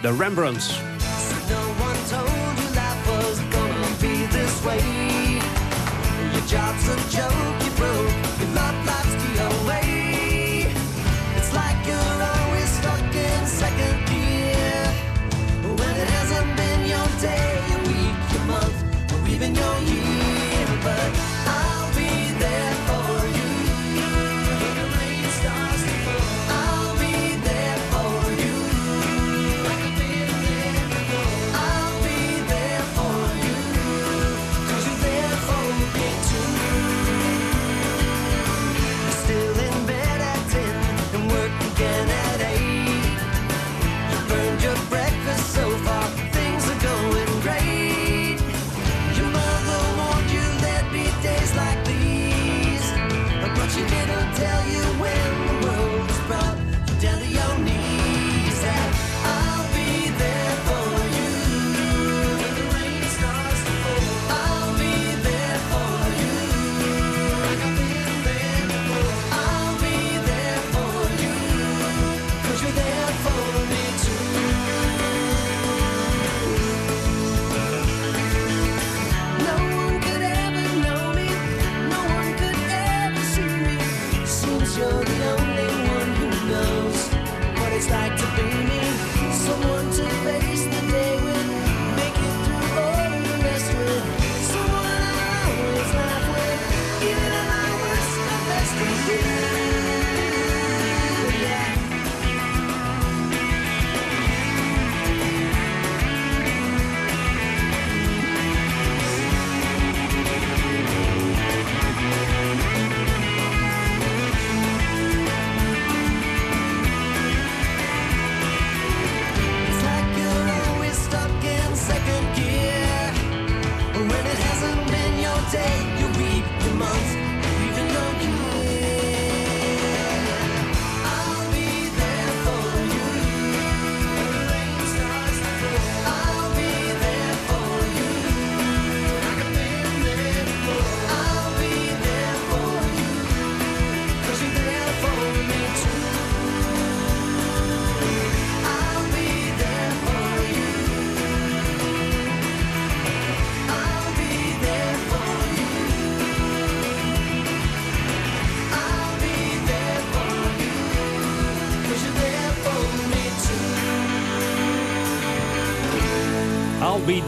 The Rembrandts.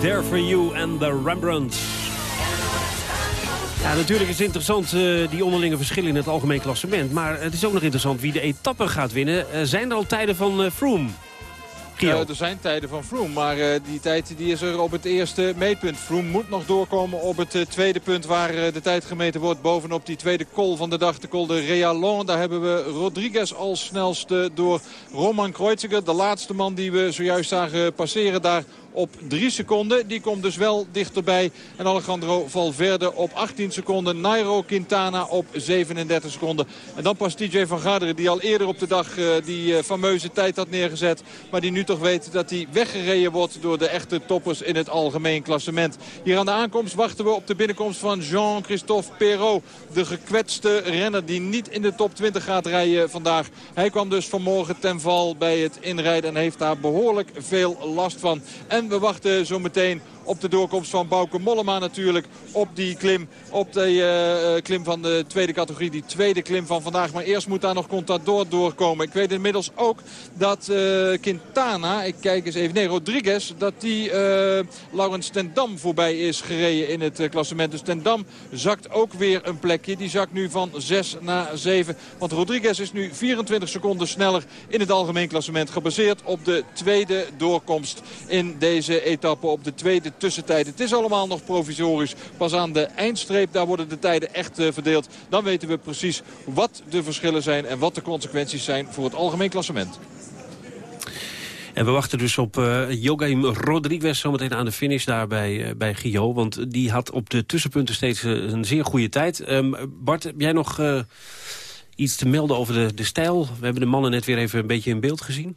There for you and the Rembrandts. Ja, natuurlijk is het interessant, eh, die onderlinge verschillen in het algemeen klassement. Maar het is ook nog interessant wie de etappe gaat winnen. Eh, zijn er al tijden van uh, Froome? Eh, er zijn tijden van Froome, maar die tijd die is er op het eerste meetpunt. Froome moet nog doorkomen op het tweede punt waar de tijd gemeten wordt. Bovenop die tweede col van de dag, de col de Realon. Daar hebben we Rodriguez als snelste door Roman Kreuziger. De laatste man die we zojuist zagen passeren daar op 3 seconden. Die komt dus wel dichterbij. En Alejandro Valverde op 18 seconden. Nairo Quintana op 37 seconden. En dan pas TJ van Garderen die al eerder op de dag eh, die eh, fameuze tijd had neergezet. Maar die nu toch weet dat hij weggereden wordt door de echte toppers in het algemeen klassement. Hier aan de aankomst wachten we op de binnenkomst van Jean-Christophe Perrault. De gekwetste renner die niet in de top 20 gaat rijden vandaag. Hij kwam dus vanmorgen ten val bij het inrijden en heeft daar behoorlijk veel last van. We wachten zo meteen op de doorkomst van Bauke Mollema natuurlijk op die klim. Op de uh, klim van de tweede categorie, die tweede klim van vandaag. Maar eerst moet daar nog Contador doorkomen. Ik weet inmiddels ook dat uh, Quintana, ik kijk eens even, nee Rodriguez, dat die Laurens ten Dam voorbij is gereden in het klassement. Dus ten Dam zakt ook weer een plekje. Die zakt nu van 6 naar 7. Want Rodriguez is nu 24 seconden sneller in het algemeen klassement. Gebaseerd op de tweede doorkomst in deze etappe. Op de tweede tussentijd. Het is allemaal nog provisorisch. Pas aan de eindstreep, daar worden de tijden echt uh, verdeeld. Dan weten we precies wat de verschillen zijn en wat de consequenties zijn voor het algemeen klassement. En we wachten dus op uh, Joachim Rodriguez zometeen aan de finish daar bij, uh, bij Gio. Want die had op de tussenpunten steeds een zeer goede tijd. Um, Bart, heb jij nog iets te melden over de, de stijl? We hebben de mannen net weer even een beetje in beeld gezien.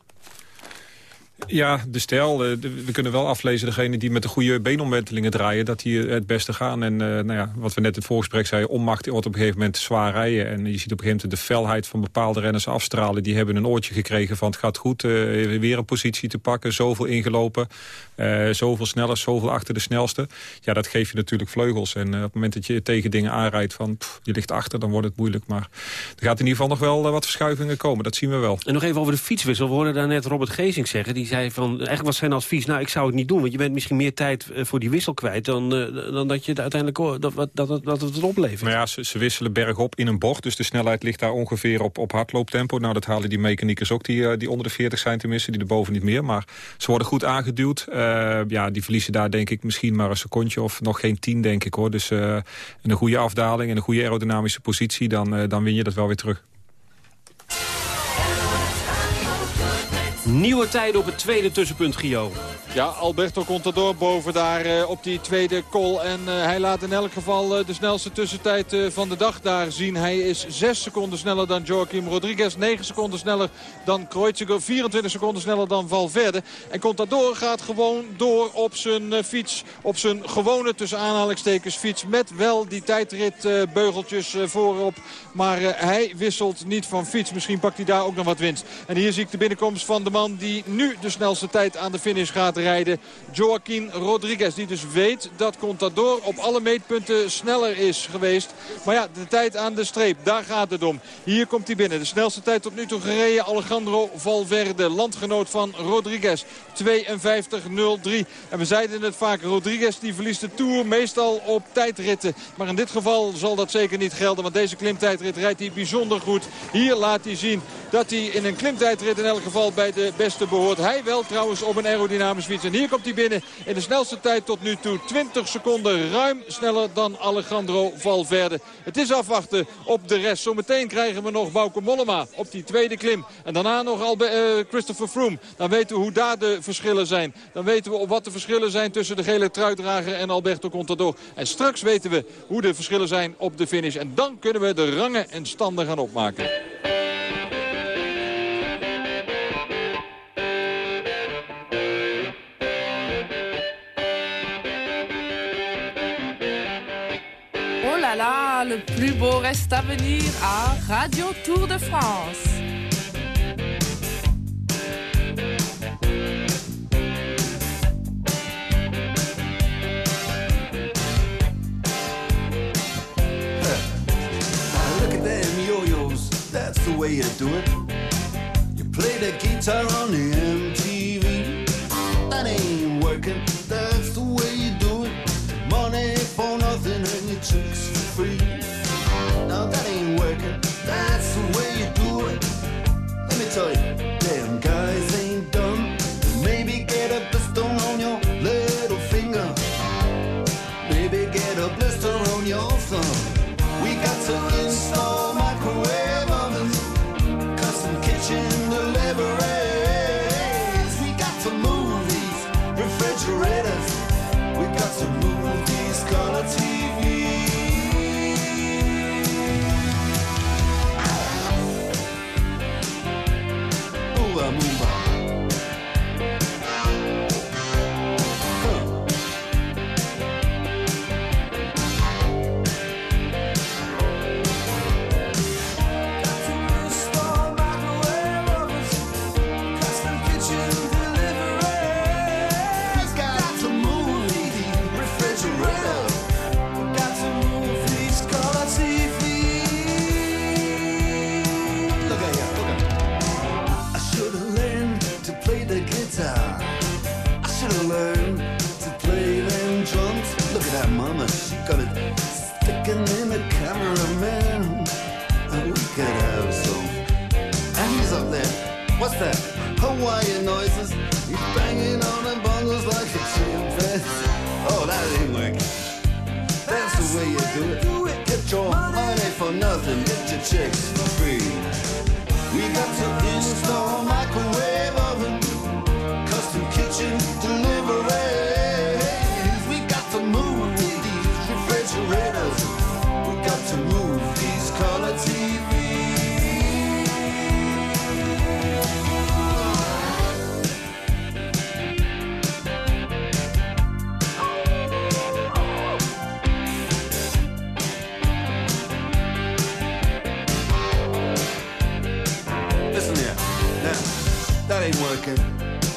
Ja, de stijl. eh, we kunnen wel aflezen, degene die met de goede beenomwentelingen draaien... dat die eh, het beste gaan. En eh, nou ja, wat we net in het voorgesprek zeiden... onmacht wordt op een gegeven moment zwaar rijden. En je ziet op een gegeven moment de felheid van bepaalde renners afstralen. Die hebben een oortje gekregen van het gaat goed. weer een positie te pakken, zoveel ingelopen. eh, zoveel sneller, zoveel achter de snelste. Ja, dat geeft je natuurlijk vleugels. En op het moment dat je tegen dingen aanrijdt van... je ligt achter, dan wordt het moeilijk. Maar er gaat in ieder geval nog wel wat verschuivingen komen. Dat zien we wel. En nog even over de fietswissel. We hoorden daar net Robert Gezing zeggen. Die zei eigenlijk was zijn advies... nou, ik zou het niet doen, want je bent misschien meer tijd eh, voor die wissel kwijt... dan, eh, dan dat je het uiteindelijk dat, dat, dat, dat het oplevert. Maar ja, ze, ze wisselen bergop in een bocht. Dus de snelheid ligt daar ongeveer op, op hardlooptempo. Nou, dat halen die mechaniekers ook, die, eh, die onder de 40 zijn tenminste. Die erboven niet meer. Maar ze worden goed aangeduwd. Ja, die verliezen daar denk ik misschien maar een secondje of nog geen tien, denk ik hoor. Dus een goede afdaling en een goede aerodynamische positie... dan, dan win je dat wel weer terug. Nieuwe tijden op het tweede tussenpunt, Gio. Ja, Alberto Contador boven daar eh, op die tweede call. En eh, hij laat in elk geval eh, de snelste tussentijd van de dag daar zien. Hij is 6 seconden sneller dan Joaquim Rodriguez. 9 seconden sneller dan Kreuziger. 24 seconden sneller dan Valverde. En Contador gaat gewoon door op zijn fiets. Op zijn gewone tussen aanhalingstekens fiets. Met wel die tijdritbeugeltjes voorop. Maar hij wisselt niet van fiets. Misschien pakt hij daar ook nog wat winst. En hier zie ik de binnenkomst van de man die nu de snelste tijd aan de finish gaat rijden. Joaquin Rodriguez. Die dus weet dat Contador op alle meetpunten sneller is geweest. Maar ja, de tijd aan de streep. Daar gaat het om. Hier komt hij binnen. De snelste tijd tot nu toe gereden. Alejandro Valverde. Landgenoot van Rodriguez. 52.03. En we zeiden het vaak. Rodriguez die verliest de Tour meestal op tijdritten. Maar in dit geval zal dat zeker niet gelden. Want deze klimtijdrit rijdt hij bijzonder goed. Hier laat hij zien dat hij in een klimtijdrit in elk geval bij de beste behoort. Hij wel trouwens op een aerodynamisch fiets. En hier komt hij binnen in de snelste tijd tot nu toe. 20 seconden ruim sneller dan Alejandro Valverde. Het is afwachten op de rest. Zometeen krijgen we nog Bauke Mollema op die tweede klim. En daarna nog Albe eh, Christopher Froome. Dan weten we hoe daar de verschillen zijn. Dan weten we wat de verschillen zijn tussen de gele truitdrager en Alberto Contador. En straks weten we hoe de verschillen zijn op de finish. En dan kunnen we de rangen en standen gaan opmaken. Le plus beau reste à venir à Radio Tour de France. Look at them yo-yos, that's the way you do it. Chicks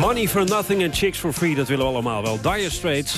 Money for nothing and chicks for free, dat willen we allemaal wel. Dire Straits.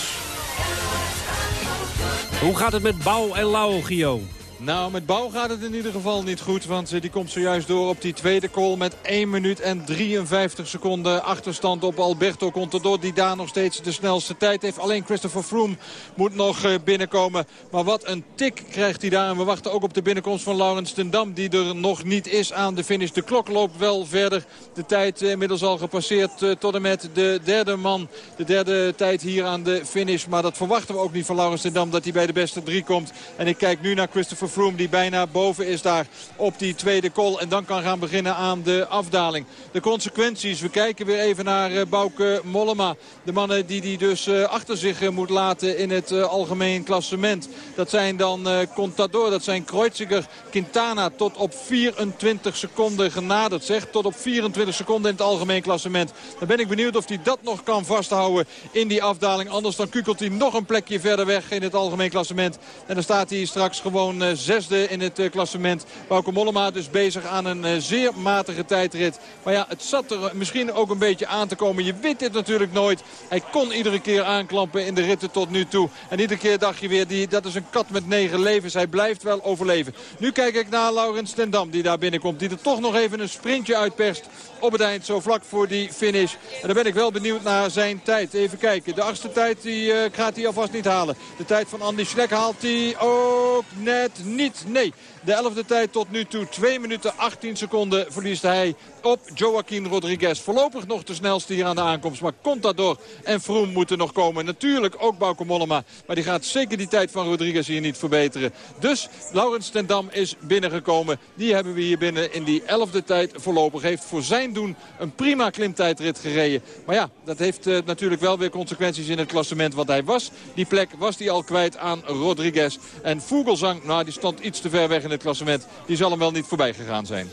Hoe gaat het met Bouw en Lau, Gio? Nou, met Bouw gaat het in ieder geval niet goed. Want eh, die komt zojuist door op die tweede call met 1 minuut en 53 seconden achterstand op Alberto Contador. Die daar nog steeds de snelste tijd heeft. Alleen Christopher Froome moet nog eh, binnenkomen. Maar wat een tik krijgt hij daar. En we wachten ook op de binnenkomst van Laurens ten Dam. Die er nog niet is aan de finish. De klok loopt wel verder. De tijd eh, inmiddels al gepasseerd tot en met de derde man. De derde tijd hier aan de finish. Maar dat verwachten we ook niet van Laurens ten Dam. Dat hij bij de beste drie komt. En ik kijk nu naar Christopher Froome die bijna boven is daar op die tweede call. En dan kan gaan beginnen aan de afdaling. De consequenties. We kijken weer even naar eh, Bouke Mollema. De mannen die hij dus eh, achter zich eh, moet laten in het algemeen klassement. Dat zijn dan Contador, dat zijn Kreuziger, Quintana tot op 24 seconden genaderd. Zeg, tot op 24 seconden in het algemeen klassement. Dan ben ik benieuwd of hij dat nog kan vasthouden in die afdaling. Anders dan kukelt hij nog een plekje verder weg in het algemeen klassement. En dan staat hij straks gewoon zesde in het eh, klassement. Bauke Mollema dus bezig aan een eh, zeer matige tijdrit. Maar ja, het zat er misschien ook een beetje aan te komen. Je weet dit natuurlijk nooit. Hij kon iedere keer aanklampen in de ritten tot nu toe. En iedere keer dacht je weer, die, dat is een kat met negen levens. Hij blijft wel overleven. Nu kijk ik naar Laurens Stendam die daar binnenkomt. Die er toch nog even een sprintje uitperst op het eind. Zo vlak voor die finish. En dan ben ik wel benieuwd naar zijn tijd. Even kijken. De achtste tijd die, uh, gaat hij alvast niet halen. De tijd van Andy Schleck haalt hij ook net niet. Nee, de elfde tijd tot nu toe. 2 minuten 18 seconden verliest hij op Joaquin Rodriguez. Voorlopig nog de snelste hier aan de aankomst. Maar Contador en Froome moeten nog komen. Natuurlijk ook Bauke Mollema. Maar die gaat zeker die tijd van Rodriguez hier niet verbeteren. Dus Laurens ten Dam is binnengekomen. Die hebben we hier binnen in die elfde tijd voorlopig. Heeft voor zijn doen een prima klimtijdrit gereden. Maar ja, dat heeft uh, natuurlijk wel weer consequenties in het klassement. Want hij was, die plek was hij al kwijt aan Rodriguez. En Vogelsang, nou die stond iets te ver weg in het klassement. Die zal hem wel niet voorbij gegaan zijn.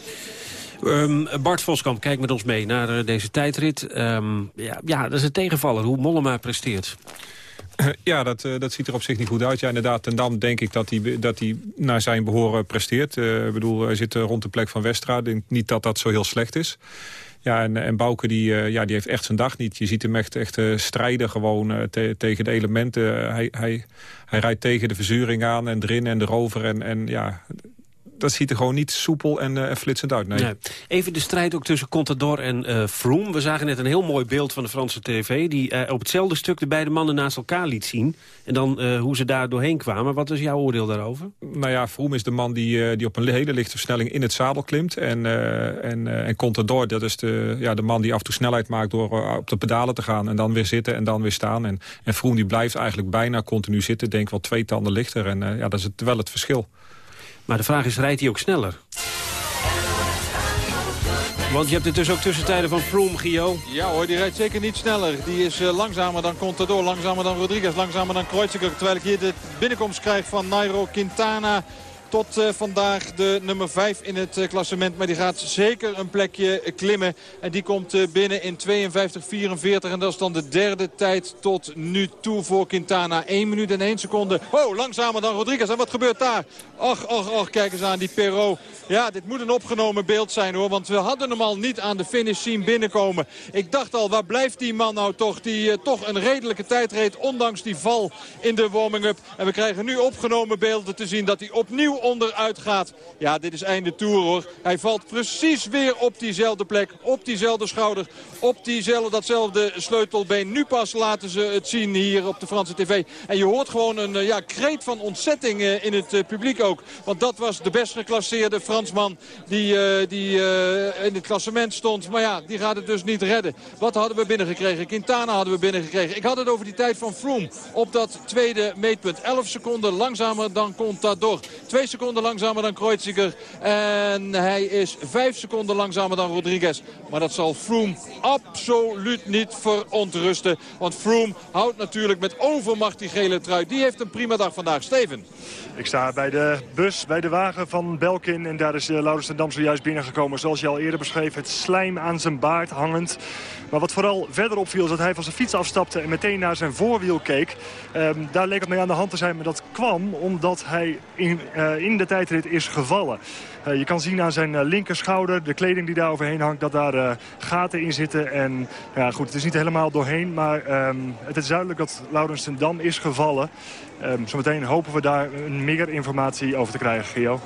Um, Bart Voskamp, kijk met ons mee naar uh, deze tijdrit. Um, ja, ja, dat is een tegenvaller, hoe Mollema presteert. Ja, dat, uh, dat ziet er op zich niet goed uit. Ja, inderdaad, ten Dam denk ik dat hij, dat hij naar zijn behoren presteert. Uh, ik bedoel, hij zit rond de plek van Westra. Ik denk niet dat dat zo heel slecht is. Ja, en, en Bouke die, uh, ja, die heeft echt zijn dag niet. Je ziet hem echt, echt uh, strijden gewoon te, tegen de elementen. hij, hij, hij rijdt tegen de verzuring aan en erin en erover. En, en ja, dat ziet er gewoon niet soepel en, uh, flitsend uit. Nee. Nee. Even de strijd ook tussen Contador en uh, Froome. We zagen net een heel mooi beeld van de Franse tv... die uh, op hetzelfde stuk de beide mannen naast elkaar liet zien. En dan hoe ze daar doorheen kwamen. Wat is jouw oordeel daarover? Nou ja, Froome is de man die, die op een hele lichte versnelling in het zadel klimt. En, en, en Contador, dat is de, ja, de man die af en toe snelheid maakt... door op de pedalen te gaan en dan weer zitten en dan weer staan. En, en Froome die blijft eigenlijk bijna continu zitten. Denk wel twee tanden lichter. En ja, dat is het, wel het verschil. Maar de vraag is, rijdt hij ook sneller? Want je hebt het dus ook tussentijden van Froome, Gio. Ja hoor, die rijdt zeker niet sneller. Die is uh, langzamer dan Contador, langzamer dan Rodriguez, langzamer dan Kreuziger. Terwijl ik hier de binnenkomst krijg van Nairo Quintana tot uh, vandaag de nummer 5 in het uh, klassement. Maar die gaat zeker een plekje klimmen. En die komt binnen in 52-44. En dat is dan de derde tijd tot nu toe voor Quintana. 1 minuut en 1 seconde. Oh, langzamer dan Rodriguez. En wat gebeurt daar? Och, och, och, kijk eens aan die Perrault. Ja, dit moet een opgenomen beeld zijn hoor. Want we hadden hem al niet aan de finish zien binnenkomen. Ik dacht al, waar blijft die man nou toch? Die toch een redelijke tijd reed. Ondanks die val in de warming-up. En we krijgen nu opgenomen beelden te zien dat hij opnieuw onderuit gaat. Ja, dit is einde toer hoor. Hij valt precies weer op diezelfde plek. Op diezelfde schouder. Op diezelfde, datzelfde sleutelbeen. Nu pas laten ze het zien hier op de Franse tv. En je hoort gewoon een ja, kreet van ontzetting in het publiek ook. Want dat was de best geclasseerde Fransman die, die in het klassement stond. Maar ja, die gaat het dus niet redden. Wat hadden we binnengekregen? Quintana hadden we binnengekregen. Ik had het over die tijd van Froome op dat tweede meetpunt. 11 seconden langzamer dan Contador. Twee seconden langzamer dan Kreuziger. En hij is 5 seconden langzamer dan Rodriguez. Maar dat zal Froome absoluut niet verontrusten. Want Froome houdt natuurlijk met overmacht die gele trui. Die heeft een prima dag vandaag. Steven. Ik sta bij de bus, bij de wagen van Belkin. En daar is uh, Laurens ten Dam zojuist binnengekomen. Zoals je al eerder beschreef, het slijm aan zijn baard hangend. Maar wat vooral verder opviel is dat hij van zijn fiets afstapte... en meteen naar zijn voorwiel keek. Ehm, daar leek het mee aan de hand te zijn. Maar dat kwam omdat hij in, uh, in de tijdrit is gevallen. Uh, je kan zien aan zijn uh, linkerschouder, de kleding die daar overheen hangt... dat daar gaten in zitten. En ja, goed, het is niet helemaal doorheen. Maar um, het is duidelijk dat Laurens ten Dam is gevallen. Um, zometeen hopen we daar meer informatie over te krijgen, Gio.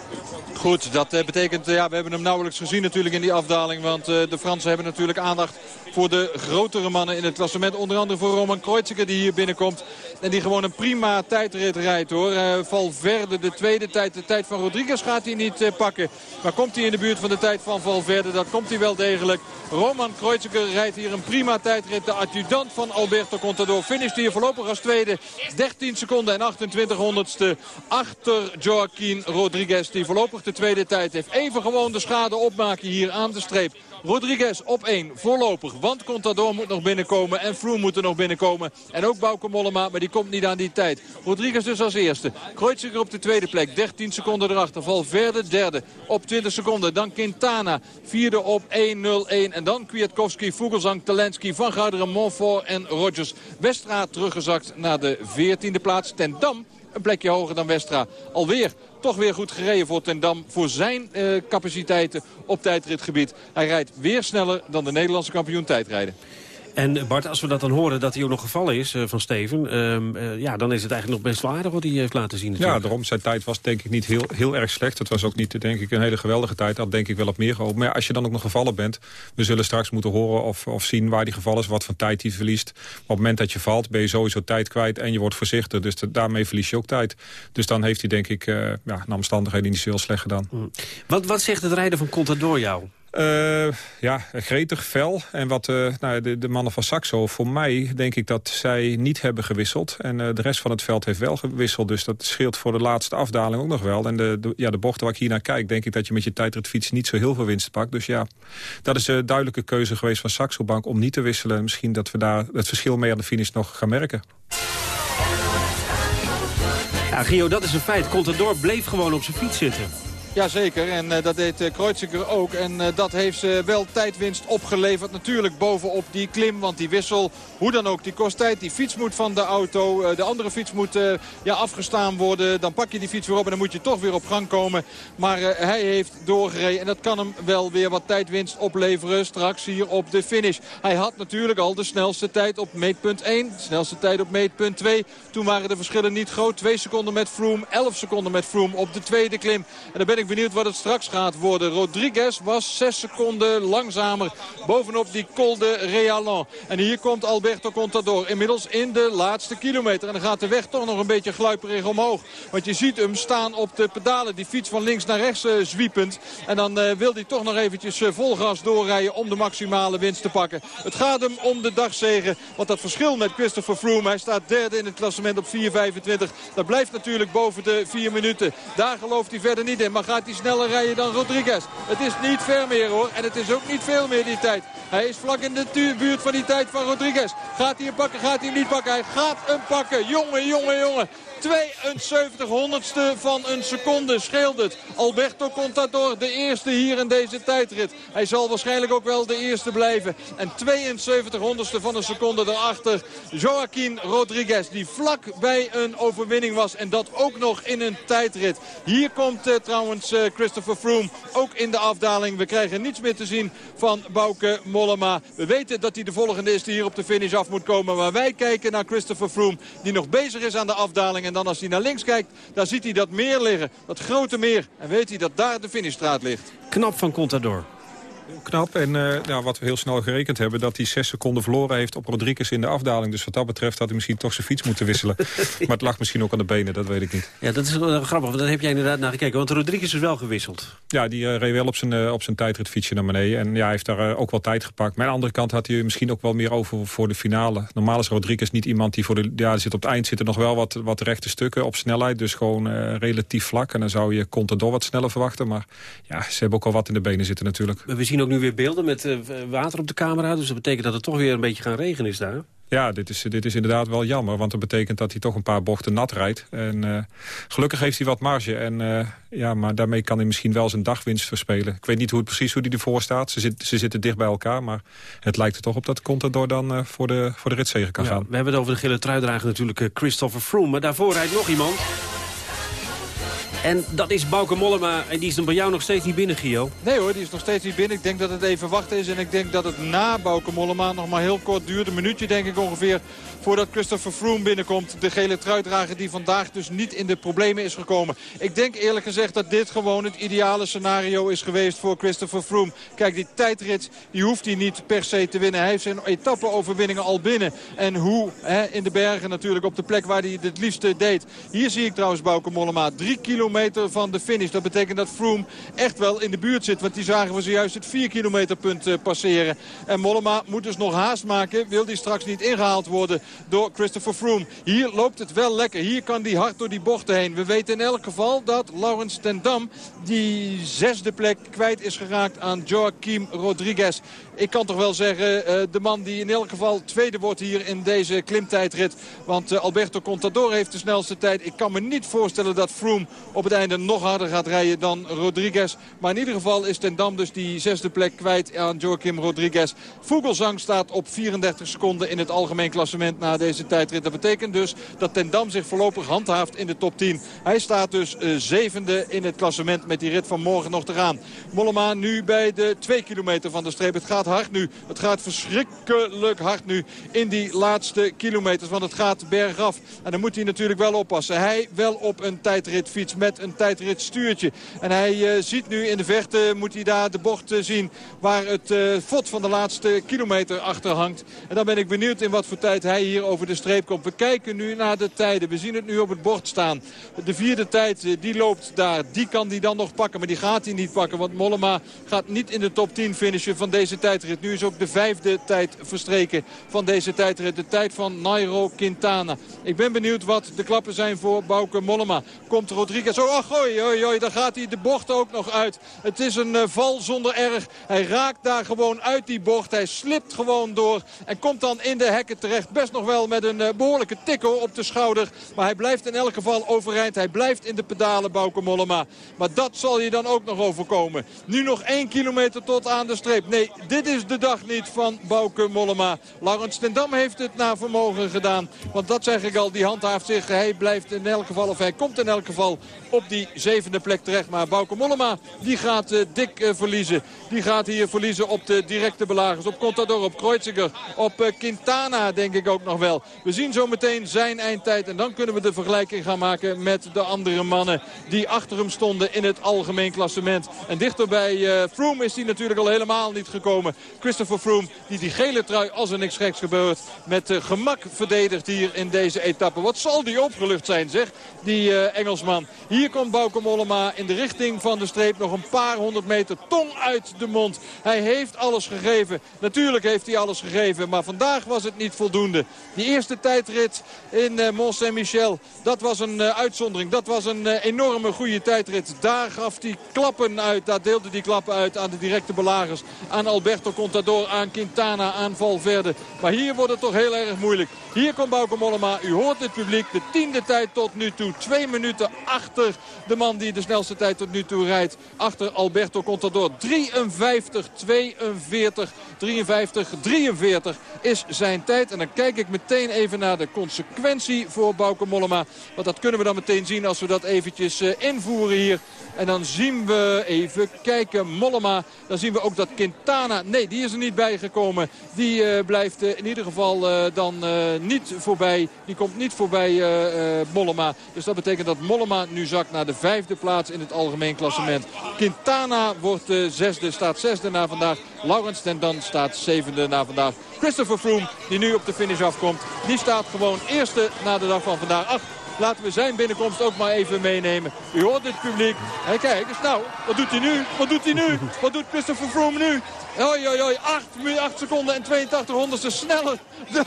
Goed, dat uh, betekent, uh, ja, we hebben hem nauwelijks gezien natuurlijk in die afdaling. Want uh, de Fransen hebben natuurlijk aandacht voor de grotere mannen in het klassement. Onder andere voor Roman Kreuziger die hier binnenkomt. En die gewoon een prima tijdrit rijdt hoor. Valverde de tweede tijd, de tijd van Rodriguez gaat hij niet pakken. Maar komt hij in de buurt van de tijd van Valverde, dat komt hij wel degelijk. Roman Kreuziger rijdt hier een prima tijdrit. De adjudant van Alberto Contador finisht hier voorlopig als tweede. 13 seconden en 28 honderdste achter Joaquin Rodriguez. Die voorlopig de tweede tijd heeft. Even gewoon de schade opmaken hier aan de streep. Rodriguez op 1 voorlopig. Want Contador moet nog binnenkomen. En Froome moet er nog binnenkomen. En ook Bauke Mollema. Maar die komt niet aan die tijd. Rodriguez dus als eerste. Kreuziger op de tweede plek. 13 seconden erachter. Valverde derde op 20 seconden. Dan Quintana vierde op 1-0-1. En dan Kwiatkowski, Vogelsang, Talensky, Van Garderen, Monfort en Rogers. Westra teruggezakt naar de 14e plaats. Ten Dam een plekje hoger dan Westra. Alweer toch weer goed gereden voor Ten Dam. Voor zijn uh, capaciteiten op tijdritgebied. Hij rijdt weer sneller dan de Nederlandse kampioen tijdrijden. En Bart, als we dat dan horen dat hij ook nog gevallen is uh, van Steven... Uh, uh, ja, dan is het eigenlijk nog best wel aardig wat hij heeft laten zien. Natuurlijk. Ja, daarom. Zijn tijd was denk ik niet heel, heel erg slecht. Het was ook niet denk ik, een hele geweldige tijd. Dat denk ik wel op meer gehoopt. Maar ja, als je dan ook nog gevallen bent... we zullen straks moeten horen of, of zien waar die gevallen is... wat voor tijd hij verliest. Maar op het moment dat je valt ben je sowieso tijd kwijt... en je wordt voorzichtig. Dus daarmee verlies je ook tijd. Dus dan heeft hij denk ik ja, naar omstandigheden niet zo heel slecht gedaan. Mm. Wat, wat zegt het rijden van Contador jou? Uh, ja, gretig, fel. En wat uh, nou, de, de, mannen van Saxo, voor mij denk ik dat zij niet hebben gewisseld. En uh, de rest van het veld heeft wel gewisseld. Dus dat scheelt voor de laatste afdaling ook nog wel. En de, de, ja, de bochten waar ik hier naar kijk, denk ik dat je met je tijdritfiets niet zo heel veel winst pakt. Dus ja, dat is een duidelijke keuze geweest van Saxo Bank om niet te wisselen. Misschien dat we daar het verschil mee aan de finish nog gaan merken. Ja, Gio, dat is een feit. Contador bleef gewoon op zijn fiets zitten. Jazeker, en uh, dat deed uh, ook. En uh, dat heeft ze wel tijdwinst opgeleverd. Natuurlijk bovenop die klim, want die wissel, hoe dan ook, die kost tijd. Die fiets moet van de auto, de andere fiets moet ja, afgestaan worden. Dan pak je die fiets weer op en dan moet je toch weer op gang komen. Maar hij heeft doorgereden en dat kan hem wel weer wat tijdwinst opleveren straks hier op de finish. Hij had natuurlijk al de snelste tijd op meetpunt 1, de snelste tijd op meetpunt 2. Toen waren de verschillen niet groot. 2 seconden met Froome, 11 seconden met Froome op de tweede klim. En dan ben ik benieuwd wat het straks gaat worden. Rodriguez was 6 seconden langzamer bovenop die Col de Realan. En hier komt Alberto Contador inmiddels in de laatste kilometer. En dan gaat de weg toch nog een beetje gluiperig omhoog. Want je ziet hem staan op de pedalen. Die fiets van links naar rechts uh, zwiepend. En dan uh, wil hij toch nog eventjes uh, vol gas doorrijden om de maximale winst te pakken. Het gaat hem om de dagzegen. Want dat verschil met Christopher Froome. Hij staat derde in het klassement op 4.25. Dat blijft natuurlijk boven de 4 minuten. Daar gelooft hij verder niet in. Gaat hij sneller rijden dan Rodriguez. Het is niet ver meer hoor. En het is ook niet veel meer die tijd. Hij is vlak in de buurt van die tijd van Rodriguez. Gaat hij hem pakken? Gaat hij hem niet pakken? Hij gaat hem pakken. Jongen, jongen, jongen. 72 honderdste van een seconde scheelt het. Alberto Contador, de eerste hier in deze tijdrit. Hij zal waarschijnlijk ook wel de eerste blijven. En 72 honderdste van een seconde daarachter. Joaquin Rodriguez, die vlak bij een overwinning was. En dat ook nog in een tijdrit. Hier komt uh, trouwens uh, Christopher Froome ook in de afdaling. We krijgen niets meer te zien van Bauke Mollema. We weten dat hij de volgende is die hier op de finish af moet komen. Maar wij kijken naar Christopher Froome, die nog bezig is aan de afdaling. En dan als hij naar links kijkt, dan ziet hij dat meer liggen. Dat grote meer. En weet hij dat daar de finishstraat ligt. Knap van Contador. Knap. En eh, nou, wat we heel snel gerekend hebben... dat hij zes seconden verloren heeft op Rodriguez in de afdaling. Dus wat dat betreft had hij misschien toch zijn fiets moeten wisselen. maar het lag misschien ook aan de benen, dat weet ik niet. Ja, dat is wel grappig, want daar heb jij inderdaad naar gekeken. Want Rodriguez is wel gewisseld. Ja, die eh, reed wel op zijn, eh, op zijn tijdritfietsje naar beneden. En ja, hij heeft daar eh, ook wel tijd gepakt. Maar aan de andere kant had hij misschien ook wel meer over voor de finale. Normaal is Rodriguez niet iemand die voor de... Ja, zit op het eind zitten nog wel wat, wat rechte stukken op snelheid. Dus gewoon eh, relatief vlak. En dan zou je Contador wat sneller verwachten. Maar ja, ze hebben ook al wat in de benen zitten natuurlijk. We zien ook nu weer beelden met eh, water op de camera. Dus dat betekent dat het toch weer een beetje gaan regenen is daar. Ja, dit is, dit is inderdaad wel jammer. Want dat betekent dat hij toch een paar bochten nat rijdt. En eh, gelukkig heeft hij wat marge. En, eh, ja, maar daarmee kan hij misschien wel zijn dagwinst verspelen. Ik weet niet hoe het precies hoe hij ervoor staat. Ze, zit, ze zitten dicht bij elkaar. Maar het lijkt er toch op dat Contador dan voor, de, voor de ritzegen kan Ja, gaan. we hebben het over de gele truidrager natuurlijk Christopher Froome. Maar daarvoor rijdt nog iemand. En dat is Bauke Mollema. En die is dan bij jou nog steeds niet binnen, Gio. Nee hoor, die is nog steeds niet binnen. Ik denk dat het even wachten is. En ik denk dat het na Bauke Mollema nog maar heel kort duurt. Een minuutje denk ik ongeveer voordat Christopher Froome binnenkomt. De gele truitdrager die vandaag dus niet in de problemen is gekomen. Ik denk eerlijk gezegd dat dit gewoon het ideale scenario is geweest voor Christopher Froome. Kijk, die tijdrit die hoeft hij niet per se te winnen. Hij heeft zijn etappe-overwinningen al binnen. En hoe hè, in de bergen natuurlijk op de plek waar hij het liefste deed. Hier zie ik trouwens Bauke Mollema. Drie kilometer van de finish. Dat betekent dat Froome echt wel in de buurt zit. Want die zagen we zojuist het 4 kilometer punt eh, passeren. En Mollema moet dus nog haast maken. Wil die straks niet ingehaald worden door Christopher Froome. Hier loopt het wel lekker. Hier kan die hard door die bochten heen. We weten in elk geval dat Laurens ten Dam die zesde plek kwijt is geraakt aan Joaquim Rodriguez. Ik kan toch wel zeggen, eh, de man die in elk geval tweede wordt hier in deze klimtijdrit. Want eh, Alberto Contador heeft de snelste tijd. Ik kan me niet voorstellen dat Froome op het einde nog harder gaat rijden dan Rodriguez. Maar in ieder geval is Ten Dam dus die zesde plek kwijt aan Joaquim Rodriguez. Vogelsang staat op 34 seconden in het algemeen klassement na deze tijdrit. Dat betekent dus dat Ten Dam zich voorlopig handhaaft in de top 10. Hij staat dus eh, zevende in het klassement met die rit van morgen nog te gaan. Mollema nu bij de 2 kilometer van de streep. Het gaat hard nu. Het gaat verschrikkelijk hard nu in die laatste kilometers. Want het gaat bergaf. En dan moet hij natuurlijk wel oppassen. Hij wel op een tijdritfiets met een tijdritstuurtje. En hij eh, ziet nu in de verte, moet hij daar de bocht eh, zien... waar het eh fot van de laatste kilometer achter hangt. En dan ben ik benieuwd in wat voor tijd hij hier over de streep komt. We kijken nu naar de tijden. We zien het nu op het bord staan. De vierde tijd, die loopt daar. Die kan hij dan nog pakken, maar die gaat hij niet pakken. Want Mollema gaat niet in de top 10 finishen van deze tijdrit. Nu is ook de vijfde tijd verstreken van deze tijdrit. De tijd van Nairo Quintana. Ik ben benieuwd wat de klappen zijn voor Bauke Mollema. Komt Rodriguez. Oh, ach, hoi, hoi, hoi, gaat hij de bocht ook nog uit. Het is een eh, val zonder erg. Hij raakt daar gewoon uit die bocht. Hij slipt gewoon door en komt dan in de hekken terecht. Best nog wel met een eh, behoorlijke tikkel op de schouder. Maar hij blijft in elk geval overeind. Hij blijft in de pedalen, Bauke Mollema. Maar dat zal je dan ook nog overkomen. Nu nog één kilometer tot aan de streep. Nee, dit is de dag niet van Bauke Mollema. Laurens ten Dam heeft het naar vermogen gedaan. Want dat zeg ik al, die handhaaft zich. Hij blijft in elk geval, of hij komt in elk geval op die zevende plek terecht. Maar Bauke Mollema, die gaat eh, dik eh, verliezen. Die gaat hier verliezen op de directe belagers. Op Contador, op Kreuziger, op eh, Quintana denk ik ook nog wel. We zien zo meteen zijn eindtijd. En dan kunnen we de vergelijking gaan maken met de andere mannen die achter hem stonden in het algemeen klassement. En dichter bij eh, Froome is hij natuurlijk al helemaal niet gekomen. Christopher Froome, die die gele trui als er niks geks gebeurt, met eh, gemak verdedigt hier in deze etappe. Wat zal die opgelucht zijn zeg, die eh, Engelsman. Hier komt Bauke Mollema in de richting van de streep. Nog een paar honderd meter tong uit de mond. Hij heeft alles gegeven. Natuurlijk heeft hij alles gegeven. Maar vandaag was het niet voldoende. Die eerste tijdrit in eh, Mont Saint-Michel. Dat was een uitzondering. Dat was een enorme goede tijdrit. Daar gaf hij klappen uit. Daar deelde hij klappen uit aan de directe belagers. Aan Alberto Contador, aan Quintana, aan Valverde. Maar hier wordt het toch heel erg moeilijk. Hier komt Bauke Mollema. U hoort het publiek. De tiende tijd tot nu toe. Twee minuten achter de man die de snelste tijd tot nu toe rijdt. Achter Alberto Contador. 53, 42, 53, 43 is zijn tijd. En dan kijk ik meteen even naar de consequentie voor Bauke Mollema. Want dat kunnen we dan meteen zien als we dat eventjes eh, invoeren hier. En dan zien we even kijken. Mollema. Dan zien we ook dat Quintana. Nee, die is er niet bijgekomen. Die eh, blijft eh, in ieder geval eh, dan niet voorbij. Die komt niet voorbij Mollema. Dus dat betekent dat Mollema nu zakt naar de vijfde plaats in het algemeen klassement. Quintana wordt de zesde, staat zesde na vandaag. Laurens ten Dan staat zevende na vandaag. Christopher Froome, die nu op de finish afkomt, die staat gewoon eerste na de dag van vandaag. Ach, Laten we zijn binnenkomst ook maar even meenemen. U hoort het publiek. Hé, kijk eens nou. Wat doet hij nu? Wat doet hij nu? Wat doet Christopher Froome nu? Hoi, hoi, hoi. 8, 8 seconden en 82 honderdste sneller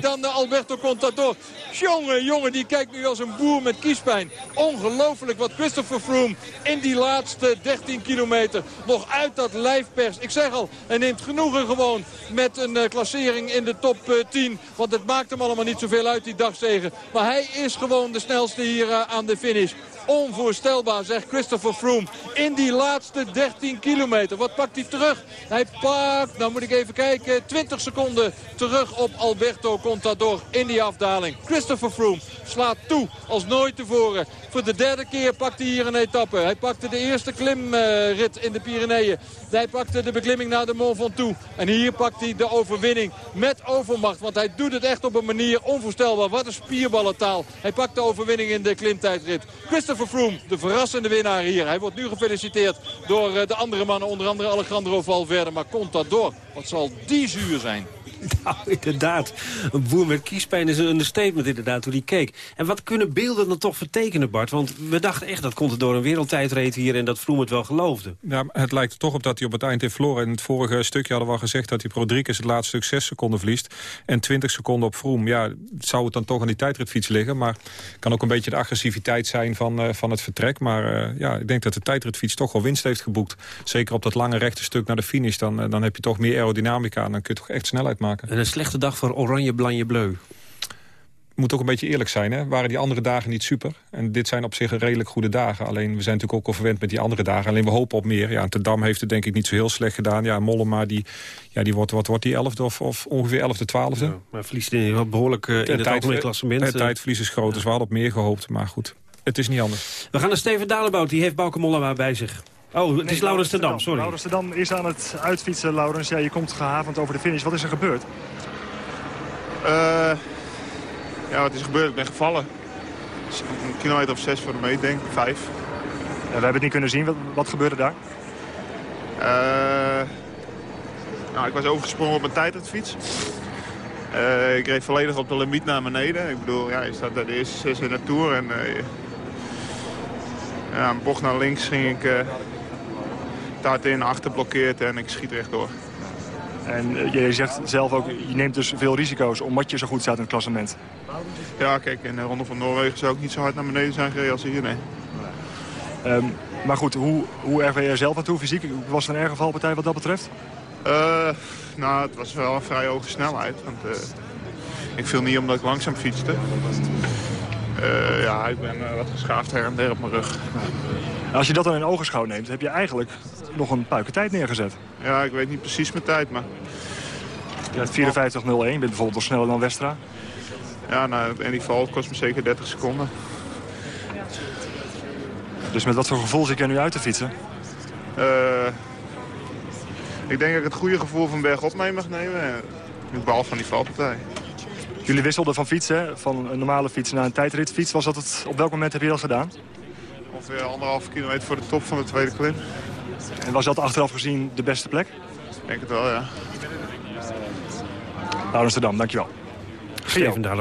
dan, dan Alberto Contador. Jongen, jongen, die kijkt nu als een boer met kiespijn. Ongelooflijk wat Christopher Froome in die laatste 13 kilometer nog uit dat lijf perst. Ik zeg al, hij neemt genoegen gewoon met een uh, klassering in de top uh, 10. Want het maakt hem allemaal niet zoveel uit die dagzegen. Maar hij is gewoon de snelste hier uh, aan de finish. Onvoorstelbaar, zegt Christopher Froome. In die laatste 13 kilometer. Wat pakt hij terug? Hij pakt, nou moet ik even kijken, 20 seconden terug op Alberto Contador in die afdaling. Christopher Froome slaat toe als nooit tevoren. Voor de derde keer pakt hij hier een etappe. Hij pakte de eerste klimrit in de Pyreneeën. Hij pakte de beklimming naar de Mont Ventoux. En hier pakt hij de overwinning met overmacht. Want hij doet het echt op een manier onvoorstelbaar. Wat een spierballentaal. Hij pakt de overwinning in de klimtijdrit. Christopher Froome, de verrassende winnaar hier. Hij wordt nu gefeliciteerd door de andere mannen. Onder andere Alejandro Valverde. Maar Contador, wat zal die zuur zijn? Nou, inderdaad. Een boer met kiespijn is een understatement inderdaad, hoe die keek. En wat kunnen beelden dan toch vertekenen, Bart? Want we dachten echt dat Contador een wereldtijdreed hier... en dat Vroom het wel geloofde. Ja, het lijkt er toch op dat hij op het eind heeft verloren. In het vorige stukje hadden we al gezegd dat hij Rodriguez het laatste stuk 6 seconden verliest. En 20 seconden op Vroom. Ja, zou het dan toch aan die tijdritfiets liggen. Maar het kan ook een beetje de agressiviteit zijn van, uh, van het vertrek. Maar uh, ja, ik denk dat de tijdritfiets toch wel winst heeft geboekt. Zeker op dat lange rechte stuk naar de finish. Dan, uh, dan heb je toch meer aerodynamica en dan kun je toch echt snelheid maken. En een slechte dag voor Oranje Blanje Bleu. Moet ook een beetje eerlijk zijn, hè? waren die andere dagen niet super. En dit zijn op zich redelijk goede dagen. Alleen we zijn natuurlijk ook al verwend met die andere dagen. Alleen we hopen op meer. Ja, Dam heeft het denk ik niet zo heel slecht gedaan. Ja, Mollema, die, ja, die wordt, wat wordt die elfde of, of ongeveer elfde, twaalfde. Ja, maar verliest in, behoorlijk uh, in het algemeen klassement. Het tijdverlies is groot, ja. dus we hadden op meer gehoopt. Maar goed, het is niet anders. We gaan naar Steven Dalebout, die heeft Bauke Mollema bij zich. Oh, het nee, is Laurens ten Dam, sorry. Laurens ten Dam is aan het uitfietsen, Laurens. Ja, je komt gehavend over de finish. Wat is er gebeurd? Uh, ja, wat is er gebeurd? Ik ben gevallen. Een kilometer of zes voor de meet, denk ik. Vijf. Ja, we hebben het niet kunnen zien. Wat, wat gebeurde daar? Uh, nou, ik was overgesprongen op mijn tijdritfiets. Uh, ik reed volledig op de limiet naar beneden. Ik bedoel, ja, je staat daar de eerste zes in de Tour. En, ja, een bocht naar links ging ik taart in, achter blokkeert en ik schiet rechtdoor. En je zegt zelf ook, je neemt dus veel risico's omdat je zo goed staat in het klassement. Ja, kijk, in de Ronde van Noorwegen zou ik niet zo hard naar beneden zijn gereden als hier, nee. Um, maar goed, hoe, hoe erg ben je zelf aan toe fysiek? Was het een erge valpartij wat dat betreft? Uh, nou, het was wel een vrij hoge snelheid. Want, uh, ik viel niet omdat ik langzaam fietste. Uh, ja, ik ben uh, wat geschaafd her en der op mijn rug. Als je dat dan in ogenschouw neemt, heb je eigenlijk nog een puiken tijd neergezet. Ja, ik weet niet precies mijn tijd, maar... Je hebt 54.01, je bent bijvoorbeeld al sneller dan Westra. Ja, nou, in die geval kost me zeker 30 seconden. Dus met wat voor gevoel zit jij nu uit te fietsen? Uh, ik denk dat ik het goede gevoel van bergop mee mag nemen. In behalve van die valpartij. Jullie wisselden van fietsen, van een normale fiets naar een tijdritfiets. Was dat het, op welk moment heb je dat gedaan? Ongeveer anderhalf kilometer voor de top van de tweede klim. En was dat achteraf gezien de beste plek? Ik denk het wel, ja. Amsterdam, dankjewel.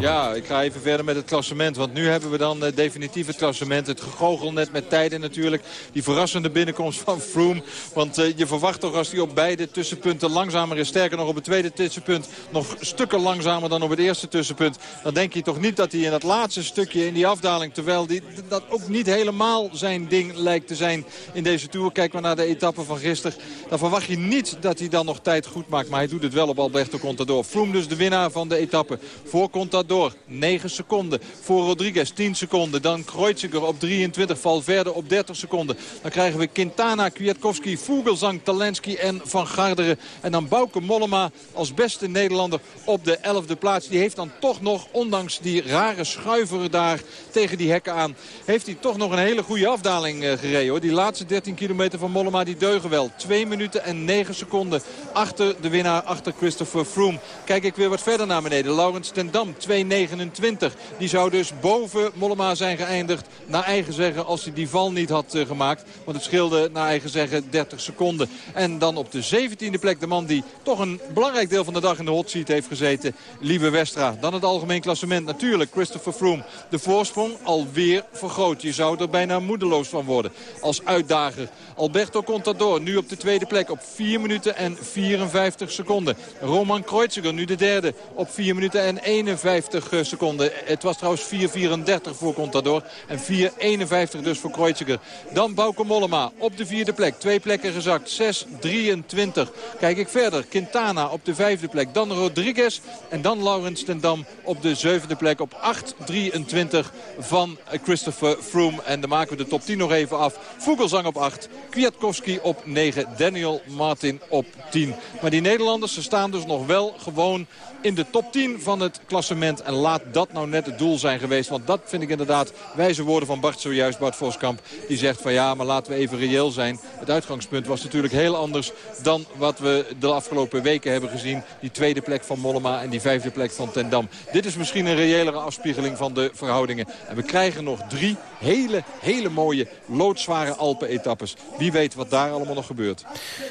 Ja, ik ga even verder met het klassement. Want nu hebben we dan uh, definitief het klassement. Het gegogel net met tijden natuurlijk. Die verrassende binnenkomst van Froome. Want uh, je verwacht toch als hij op beide tussenpunten langzamer is. Sterker nog op het tweede tussenpunt nog stukken langzamer dan op het eerste tussenpunt. Dan denk je toch niet dat hij in dat laatste stukje in die afdaling... terwijl die, dat ook niet helemaal zijn ding lijkt te zijn in deze Tour. Kijk maar naar de etappe van gisteren. Dan verwacht je niet dat hij dan nog tijd goed maakt. Maar hij doet het wel op Alberto Contador. Froome dus de winnaar van de etappe. Voor Contador 9 seconden. Voor Rodriguez 10 seconden. Dan Kreuziger op 23. Valverde op 30 seconden. Dan krijgen we Quintana, Kwiatkowski, Vogelsang, Talensky en Van Garderen. En dan Bauke Mollema als beste Nederlander op de 11e plaats. Die heeft dan toch nog, ondanks die rare schuiver daar tegen die hekken aan... heeft hij toch nog een hele goede afdaling uh, gereden. Hoor. Die laatste 13 kilometer van Mollema die deugen wel. 2 minuten en 9 seconden achter de winnaar, achter Christopher Froome. Kijk ik weer wat verder naar beneden. Laurens Dam 2.29. Die zou dus boven Mollema zijn geëindigd. Naar eigen zeggen als hij die val niet had eh, gemaakt. Want het scheelde naar eigen zeggen 30 seconden. En dan op de 17e plek de man die toch een belangrijk deel van de dag in de hot seat heeft gezeten. Lieve Westra. Dan het algemeen klassement natuurlijk. Christopher Froome. De voorsprong alweer vergroot. Je zou er bijna moedeloos van worden. Als uitdager. Alberto Contador nu op de tweede plek op 4 minuten en 54 seconden. Roman Kreuziger nu de derde op 4 minuten en 51 seconden. Het was trouwens 4.34 voor Contador en 4.51 dus voor Kreuziger. Dan Bauke Mollema op de vierde plek. Twee plekken gezakt. 6.23. Kijk ik verder. Quintana op de vijfde plek. Dan Rodriguez en dan Laurens ten Dam op de zevende plek op 8.23 van Christopher Froome. En dan maken we de top 10 nog even af. Vogelsang op 8. Kwiatkowski op 9. Daniel Martin op 10. Maar die Nederlanders ze staan dus nog wel gewoon in de top 10 van het klassement. En laat dat nou net het doel zijn geweest. Want dat vind ik inderdaad wijze woorden van Bart zojuist, Bart Voskamp. Die zegt van ja, maar laten we even reëel zijn. Het uitgangspunt was natuurlijk heel anders dan wat we de afgelopen weken hebben gezien. Die tweede plek van Mollema en die vijfde plek van Ten Dam. Dit is misschien een reëlere afspiegeling van de verhoudingen. En we krijgen nog drie hele, hele mooie loodzware Alpen-etappes. Wie weet wat daar allemaal nog gebeurt.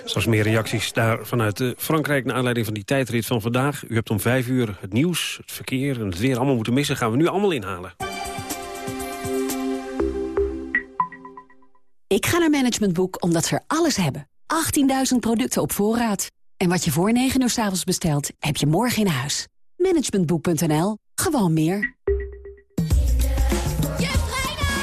Straks meer reacties daar vanuit eh, Frankrijk... naar aanleiding van die tijdrit van vandaag. U hebt om vijf uur het nieuws, het verkeer en het weer allemaal moeten missen. Gaan we nu allemaal inhalen. Ik ga naar Management Boek omdat ze er alles hebben. 18.000 producten op voorraad. En wat je voor 9 uur s avonds bestelt, heb je morgen in huis. Managementboek.nl. Gewoon meer.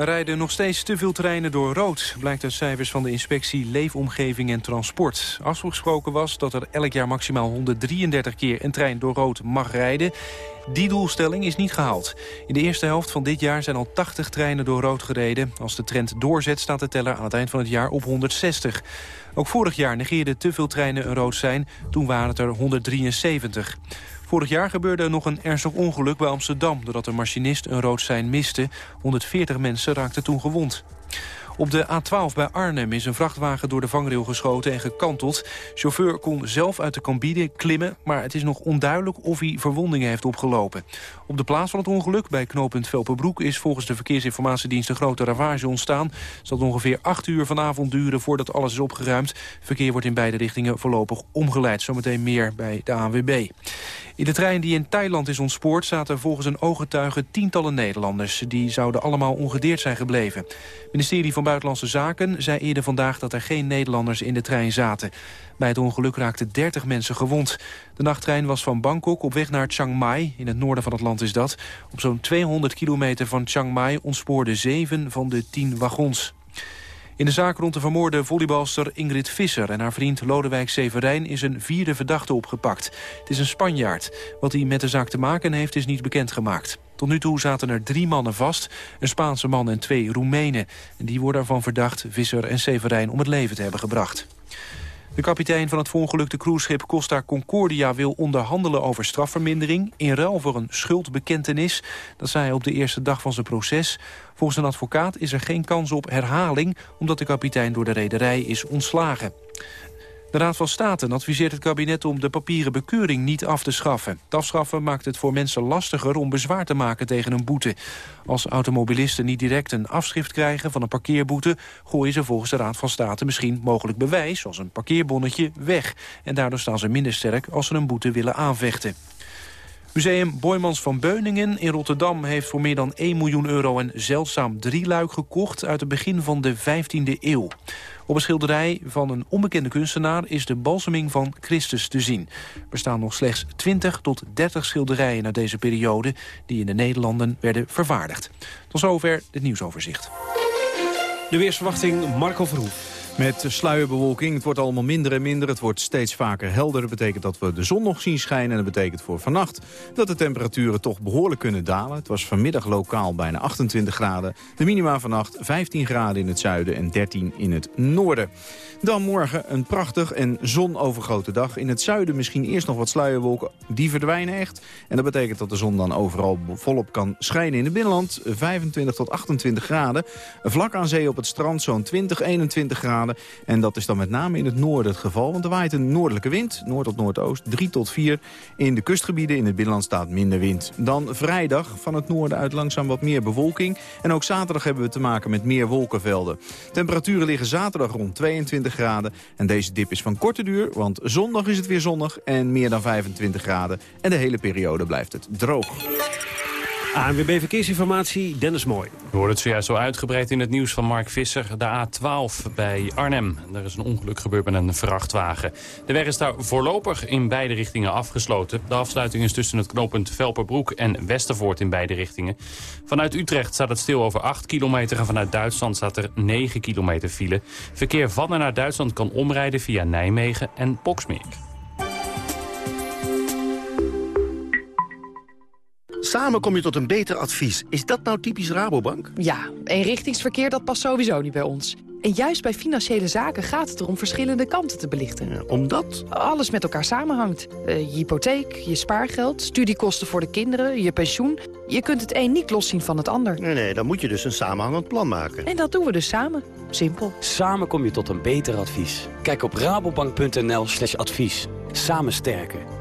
Rijden nog steeds te veel treinen door rood, blijkt uit cijfers van de inspectie Leefomgeving en Transport. Afgesproken was dat er elk jaar maximaal 133 keer een trein door rood mag rijden. Die doelstelling is niet gehaald. In de eerste helft van dit jaar zijn al 80 treinen door rood gereden. Als de trend doorzet staat de teller aan het eind van het jaar op 160. Ook vorig jaar negeerden te veel treinen een rood zijn. Toen waren het er 173. Vorig jaar gebeurde er nog een ernstig ongeluk bij Amsterdam... doordat een machinist een rood sein miste. 140 mensen raakten toen gewond. Op de A12 bij Arnhem is een vrachtwagen door de vangrail geschoten en gekanteld. Chauffeur kon zelf uit de cabine klimmen, maar het is nog onduidelijk of hij verwondingen heeft opgelopen. Op de plaats van het ongeluk bij knooppunt Velperbroek is volgens de Verkeersinformatiedienst een grote ravage ontstaan. Het zal ongeveer 8 uur vanavond duren voordat alles is opgeruimd. Verkeer wordt in beide richtingen voorlopig omgeleid. Zometeen meer bij de ANWB. In de trein die in Thailand is ontspoord zaten volgens een ooggetuige tientallen Nederlanders. Die zouden allemaal ongedeerd zijn gebleven. Het ministerie van Buitenlandse Zaken zei eerder vandaag dat er geen Nederlanders in de trein zaten. Bij het ongeluk raakten 30 mensen gewond. De nachttrein was van Bangkok op weg naar Chiang Mai. In het noorden van het land is dat. Op zo'n 200 kilometer van Chiang Mai ontspoorden zeven van de tien wagons. In de zaak rond de vermoorde volleybalster Ingrid Visser... en haar vriend Lodewijk Severijn is een vierde verdachte opgepakt. Het is een Spanjaard. Wat hij met de zaak te maken heeft is niet bekendgemaakt. Tot nu toe zaten er drie mannen vast, een Spaanse man en twee Roemenen. En die worden ervan verdacht Visser en Severijn om het leven te hebben gebracht. De kapitein van het verongelukte cruiseschip Costa Concordia wil onderhandelen over strafvermindering in ruil voor een schuldbekentenis. Dat zei hij op de eerste dag van zijn proces. Volgens een advocaat is er geen kans op herhaling omdat de kapitein door de rederij is ontslagen. De Raad van State adviseert het kabinet om de papieren bekeuring niet af te schaffen. Het afschaffen maakt het voor mensen lastiger om bezwaar te maken tegen een boete. Als automobilisten niet direct een afschrift krijgen van een parkeerboete... gooien ze volgens de Raad van State misschien mogelijk bewijs, zoals een parkeerbonnetje, weg. En daardoor staan ze minder sterk als ze een boete willen aanvechten. Museum Boymans van Beuningen in Rotterdam heeft voor meer dan 1 miljoen euro een zeldzaam drieluik gekocht uit het begin van de 15e eeuw. Op een schilderij van een onbekende kunstenaar is de balseming van Christus te zien. Er staan nog slechts 20 tot 30 schilderijen uit deze periode die in de Nederlanden werden vervaardigd. Tot zover het nieuwsoverzicht. De weersverwachting Marco Verhoef. Met sluierbewolking, het wordt allemaal minder en minder. Het wordt steeds vaker helder. Dat betekent dat we de zon nog zien schijnen. En dat betekent voor vannacht dat de temperaturen toch behoorlijk kunnen dalen. Het was vanmiddag lokaal bijna 28 graden. De minima vannacht 15 graden in het zuiden en 13 in het noorden. Dan morgen een prachtig en zonovergoten dag. In het zuiden misschien eerst nog wat sluierwolken. Die verdwijnen echt. En dat betekent dat de zon dan overal volop kan schijnen in het binnenland. 25 tot 28 graden. Vlak aan zee op het strand zo'n 20, 21 graden. En dat is dan met name in het noorden het geval. Want er waait een noordelijke wind, noord tot noordoost, 3 tot 4. In de kustgebieden in het binnenland staat minder wind. Dan vrijdag van het noorden uit langzaam wat meer bewolking. En ook zaterdag hebben we te maken met meer wolkenvelden. Temperaturen liggen zaterdag rond 22 graden. En deze dip is van korte duur, want zondag is het weer zonnig en meer dan 25 graden. En de hele periode blijft het droog. ANWB Verkeersinformatie, Dennis Mooi. We hoorden het zojuist zo uitgebreid in het nieuws van Mark Visser. De A12 bij Arnhem. Er is een ongeluk gebeurd met een vrachtwagen. De weg is daar voorlopig in beide richtingen afgesloten. De afsluiting is tussen het knooppunt Velperbroek en Westervoort in beide richtingen. Vanuit Utrecht staat het stil over 8 kilometer... en vanuit Duitsland staat er 9 kilometer file. Verkeer van en naar Duitsland kan omrijden via Nijmegen en Boksmeer. Samen kom je tot een beter advies. Is dat nou typisch Rabobank? Ja, eenrichtingsverkeer dat past sowieso niet bij ons. En juist bij financiële zaken gaat het erom verschillende kanten te belichten. omdat? Alles met elkaar samenhangt. Eh, je hypotheek, je spaargeld, studiekosten voor de kinderen, je pensioen. Je kunt het een niet loszien van het ander. Nee, nee, dan moet je dus een samenhangend plan maken. En dat doen we dus samen. Simpel. Samen kom je tot een beter advies. Kijk op rabobank.nl slash advies. Samen sterken.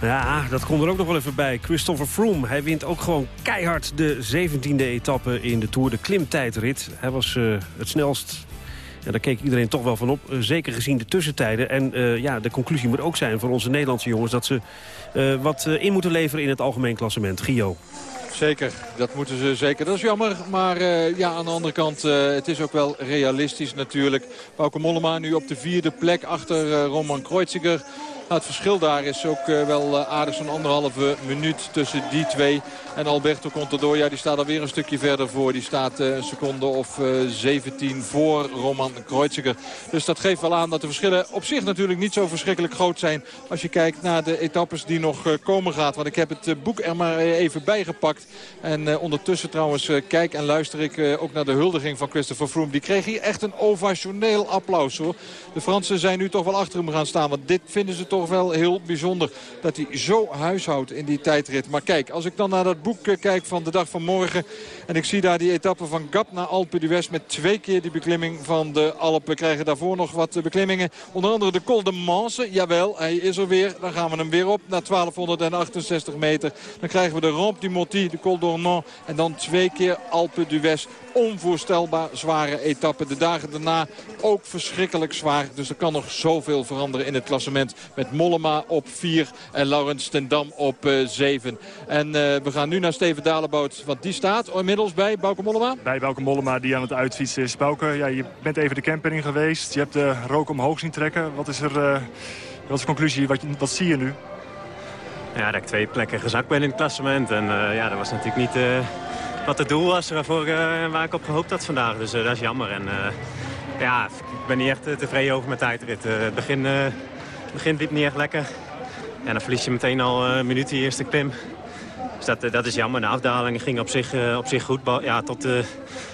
Ja, dat komt er ook nog wel even bij. Christopher Froome, hij wint ook gewoon keihard de 17e etappe in de Tour, de klimtijdrit. Hij was eh, het snelst ja, daar keek iedereen toch wel van op. eh, zeker gezien de tussentijden. En eh, ja, de conclusie moet ook zijn voor onze Nederlandse jongens... dat ze wat in moeten leveren in het algemeen klassement. Gio. Zeker, dat moeten ze zeker. Dat is jammer, maar ja, aan de andere kant, het is ook wel realistisch natuurlijk. Bauke Mollema nu op de vierde plek achter Roman Kreuziger. Nou, het verschil daar is ook eh, wel eh, aardig zo'n anderhalve minuut tussen die twee. En Alberto Contador, ja, die staat alweer een stukje verder voor. Die staat eh, een seconde of eh, 17 voor Roman Kreuziger. Dus dat geeft wel aan dat de verschillen op zich natuurlijk niet zo verschrikkelijk groot zijn. Als je kijkt naar de etappes die nog eh, komen gaat. Want ik heb het eh, boek er maar eh, even bijgepakt. En eh, ondertussen trouwens eh, kijk en luister ik eh, ook naar de huldiging van Christopher Froome. Die kreeg hier echt een ovationeel applaus hoor. De Fransen zijn nu toch wel achter hem gaan staan. Want dit vinden ze toch wel heel bijzonder. Dat hij zo huishoudt in die tijdrit. Maar kijk, als ik dan naar dat boek kijk van de dag van morgen. En ik zie daar die etappe van Gap naar Alpe d'Huez. Met twee keer die beklimming van de Alpen. Krijgen daarvoor nog wat beklimmingen. Onder andere de Col de Manse. Jawel, hij is er weer. Dan gaan we hem weer op naar 1268 meter. Dan krijgen we de Rampe du Monti, de Col d'Ornans. En dan twee keer Alpe d'Huez. Onvoorstelbaar zware etappe. De dagen daarna ook verschrikkelijk zwaar. Dus er kan nog zoveel veranderen in het klassement. Met Mollema op 4 en Laurens ten Dam op 7. En uh, we gaan nu naar Steven Dalebout. Want die staat inmiddels bij Bauke Mollema. Bij Bauke Mollema die aan het uitfietsen is. Bauke, ja, je bent even de camper in geweest. Je hebt de rook omhoog zien trekken. Wat is er... Uh, wat is de conclusie? Wat, wat zie je nu? Ja, dat ik twee plekken gezakt ben in het klassement. En uh, ja, dat was natuurlijk niet uh, wat het doel was waarvoor, uh, waar ik op gehoopt had vandaag. Dus dat is jammer. En ja, ik ben niet echt tevreden over mijn tijdrit. het begin, begin liep niet echt lekker. En dan verlies je meteen al een minuut die eerste klim. Dus dat, dat is jammer. De afdaling ging op zich, op zich goed. Ja, tot,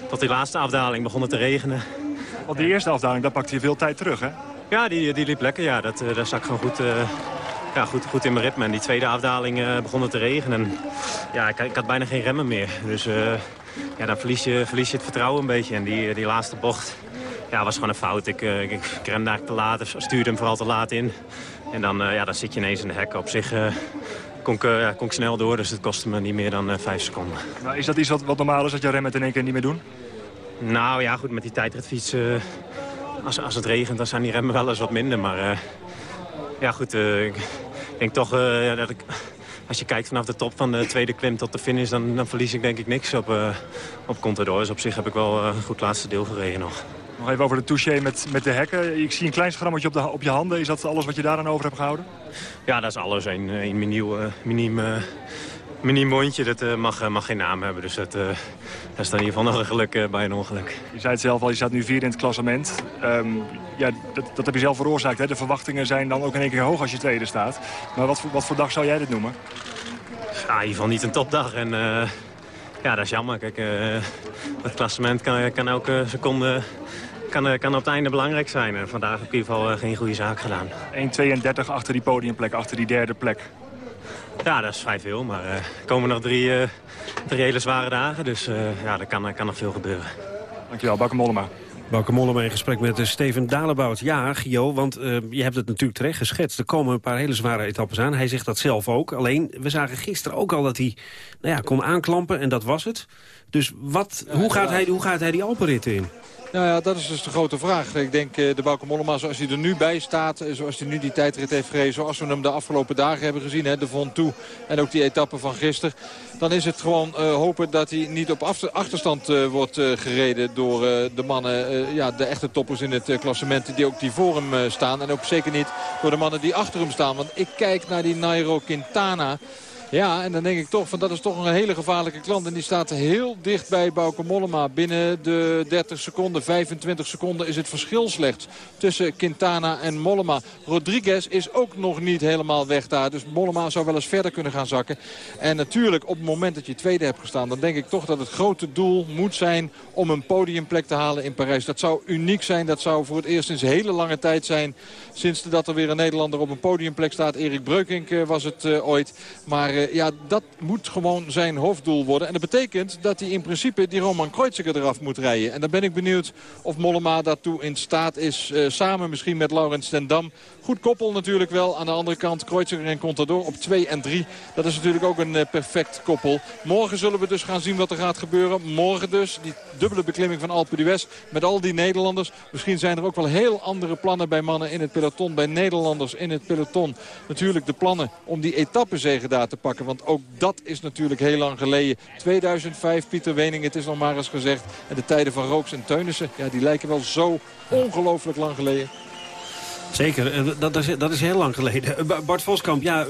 tot die laatste afdaling begon het te regenen. Want die eerste afdaling, daar pakte je veel tijd terug, hè? Ja, die, die liep lekker. Ja, dat, daar ik gewoon goed, uh, ja, goed, goed in mijn ritme. En die tweede afdaling uh, begon het te regenen. En, ja, ik, ik, had bijna geen remmen meer. Dus uh, ja, dan verlies je, verlies je het vertrouwen een beetje. En die, die laatste bocht ja, was gewoon een fout. Ik, uh, ik, ik remde eigenlijk te laat, stuurde hem vooral te laat in. En dan, ja, dan zit je ineens in de hek. Op zich kon, ik, ja, kon ik snel door, dus het kostte me niet meer dan vijf seconden. Nou, is dat iets wat, wat normaal is, dat je remmen in één keer niet meer doen? Nou ja, goed, met die tijdritfiets... als, als het regent, dan zijn die remmen wel eens wat minder. Maar ja, goed, ik denk toch dat ik als je kijkt vanaf de top van de tweede klim tot de finish... dan, dan verlies ik denk ik niks op, uh, op Contador. Dus op zich heb ik wel een goed laatste deel gereden nog. Nog even over de touché met, met de hekken. Ik zie een klein schrammetje op, de, op je handen. Is dat alles wat je daar dan over hebt gehouden? Ja, dat is alles. Een, een miniel, uh, miniem, uh, miniem mondje. Dat uh, mag, mag geen naam hebben. Dus dat, dat is dan in ieder geval nog een geluk bij een ongeluk. Je zei het zelf al, je staat nu vier in het klassement. Um, ja, dat, dat heb je zelf veroorzaakt. Hè? De verwachtingen zijn dan ook in één keer hoog als je tweede staat. Maar wat voor, wat voor dag zou jij dit noemen? Ja, in ieder geval niet een topdag. En ja, dat is jammer. Kijk, het klassement kan, kan elke seconde kan, kan op het einde belangrijk zijn. En vandaag heb ik in ieder geval geen goede zaak gedaan. 1,32 achter die podiumplek, achter die derde plek. Ja, dat is vrij veel. Maar er uh, komen nog drie, uh, drie hele zware dagen. Dus uh, ja, er kan, kan nog veel gebeuren. Dankjewel, Bakke Mollema. Bauke Mollema in gesprek met Steven Dalebout. Ja, Gio, want uh, je hebt het natuurlijk terecht geschetst. Er komen een paar hele zware etappes aan. Hij zegt dat zelf ook. Alleen, we zagen gisteren ook al dat hij nou ja, kon aanklampen en dat was het. Dus wat, hoe, gaat hij, hoe gaat hij die Alpenritten in? Nou ja, dat is dus de grote vraag. Ik denk uh, de Bauke Mollema zoals hij er nu bij staat... zoals hij nu die tijdrit heeft gereden... zoals we hem de afgelopen dagen hebben gezien... Hè, de Ventoux en ook die etappe van gisteren... dan is het gewoon uh, hopen dat hij niet op achterstand uh, wordt gereden... door de mannen, ja, de echte toppers in het klassement... die ook die voor hem staan. En ook zeker niet door de mannen die achter hem staan. Want ik kijk naar die Nairo Quintana... Ja, en dan denk ik toch van dat is toch een hele gevaarlijke klant. En die staat heel dicht bij Bauke Mollema. Binnen de 30 seconden, 25 seconden is het verschil slechts tussen Quintana en Mollema. Rodriguez is ook nog niet helemaal weg daar. Dus Mollema zou wel eens verder kunnen gaan zakken. En natuurlijk op het moment dat je tweede hebt gestaan... dan denk ik toch dat het grote doel moet zijn om een podiumplek te halen in Parijs. Dat zou uniek zijn. Dat zou voor het eerst sinds hele lange tijd zijn. Sinds dat er weer een Nederlander op een podiumplek staat. Erik Breukink was het uh, ooit. Maar uh, ja, dat moet gewoon zijn hoofddoel worden. En dat betekent dat hij in principe die Roman Kreuziger eraf moet rijden. En dan ben ik benieuwd of Mollema daartoe in staat is. Uh, samen misschien met Laurens ten Dam. Goed koppel natuurlijk wel. Aan de andere kant Kreuziger en Contador op 2 en 3. Dat is natuurlijk ook een uh, perfect koppel. Morgen zullen we dus gaan zien wat er gaat gebeuren. Morgen dus die dubbele beklimming van Alpe d'Huez met al die Nederlanders. Misschien zijn er ook wel heel andere plannen bij mannen in het peloton. Bij Nederlanders in het peloton. Natuurlijk de plannen om die etappenzegen daar te pakken. Want ook dat is natuurlijk heel lang geleden. 2005, Pieter Wening, het is nog maar eens gezegd. En de tijden van Rooks en Teunissen, ja, die lijken wel zo ongelooflijk lang geleden. Zeker, dat is, dat is heel lang geleden. Bart Voskamp, ja,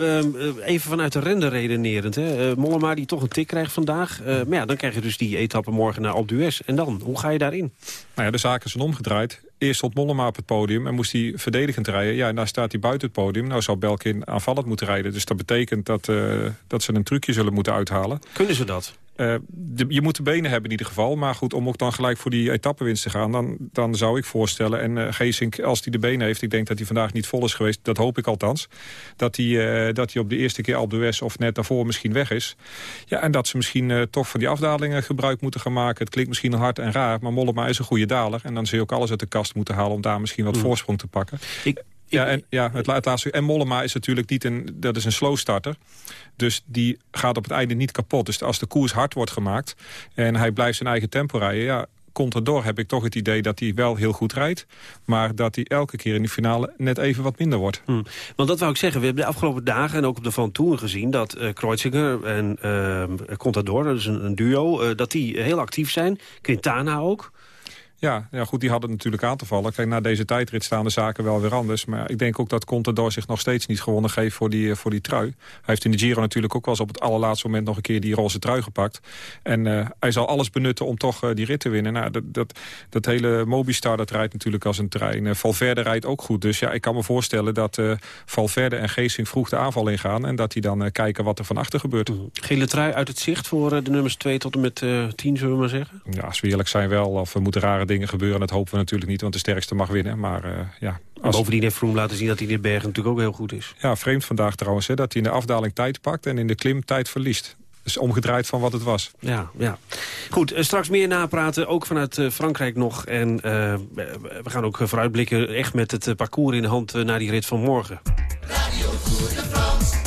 even vanuit de rende redenerend. Hè. Mollema die toch een tik krijgt vandaag. Maar ja, dan krijg je dus die etappe morgen naar Alpe d'Huez. En dan, hoe ga je daarin? Nou ja, de zaken zijn omgedraaid. Eerst stond Mollema op het podium en moest hij verdedigend rijden. Ja, en daar staat hij buiten het podium. Nou zou Belkin aanvallend moeten rijden. Dus dat betekent dat, uh, dat ze een trucje zullen moeten uithalen. Kunnen ze dat? Uh, de, je moet de benen hebben in ieder geval. Maar goed, om ook dan gelijk voor die etappenwinst te gaan... dan, dan zou ik voorstellen, en uh, Geesink, als hij de benen heeft... ik denk dat hij vandaag niet vol is geweest, dat hoop ik althans... dat hij, uh, dat hij op de eerste keer Alpe d'Huez of net daarvoor misschien weg is. Ja, en dat ze misschien toch van die afdalingen gebruik moeten gaan maken. Het klinkt misschien hard en raar, maar Mollema is een goede daler. En dan zul je ook alles uit de kast moeten halen... om daar misschien wat mm. voorsprong te pakken. Ik, ja, en, ja, het, het laatste. En Mollema is natuurlijk niet een, dat is een slow starter. Dus die gaat op het einde niet kapot. Dus als de koers hard wordt gemaakt en hij blijft zijn eigen tempo rijden... ja, Contador heb ik toch het idee dat hij wel heel goed rijdt. Maar dat hij elke keer in de finale net even wat minder wordt. Hmm. Want dat wou ik zeggen. We hebben de afgelopen dagen en ook op de Van Tour gezien... dat uh, Kreuziger en uh, Contador, dat is een, een duo, uh, dat die heel actief zijn. Quintana ook. Ja, ja, goed, die hadden natuurlijk aan te vallen. Kijk, na deze tijdrit staan de zaken wel weer anders. Maar ik denk ook dat Contador zich nog steeds niet gewonnen geeft voor die, voor die trui. Hij heeft in de Giro natuurlijk ook wel eens op het allerlaatste moment nog een keer die roze trui gepakt. En uh, hij zal alles benutten om toch uh, die rit te winnen. Nou, dat, dat, dat hele Mobistar, dat rijdt natuurlijk als een trein. Uh, Valverde rijdt ook goed. Dus ja, ik kan me voorstellen dat Valverde en Geesing vroeg de aanval ingaan. En dat die dan kijken wat er van achter gebeurt. Gele trui uit het zicht voor de nummers 2 tot en met 10, zullen we maar zeggen? Ja, als we eerlijk zijn wel. Of we moeten rare dingen gebeuren. Dat hopen we natuurlijk niet, want de sterkste mag winnen. Maar uh, ja... Als... Bovendien heeft Vroom laten zien dat hij in de bergen natuurlijk ook heel goed is. Ja, vreemd vandaag trouwens, hè, dat hij in de afdaling tijd pakt en in de klim tijd verliest. is omgedraaid van wat het was. Ja, ja. Goed, eh, straks meer napraten, ook vanuit eh, Frankrijk nog. En eh, we gaan ook vooruitblikken echt met het parcours in de hand naar die rit van morgen. Radio Tour de France,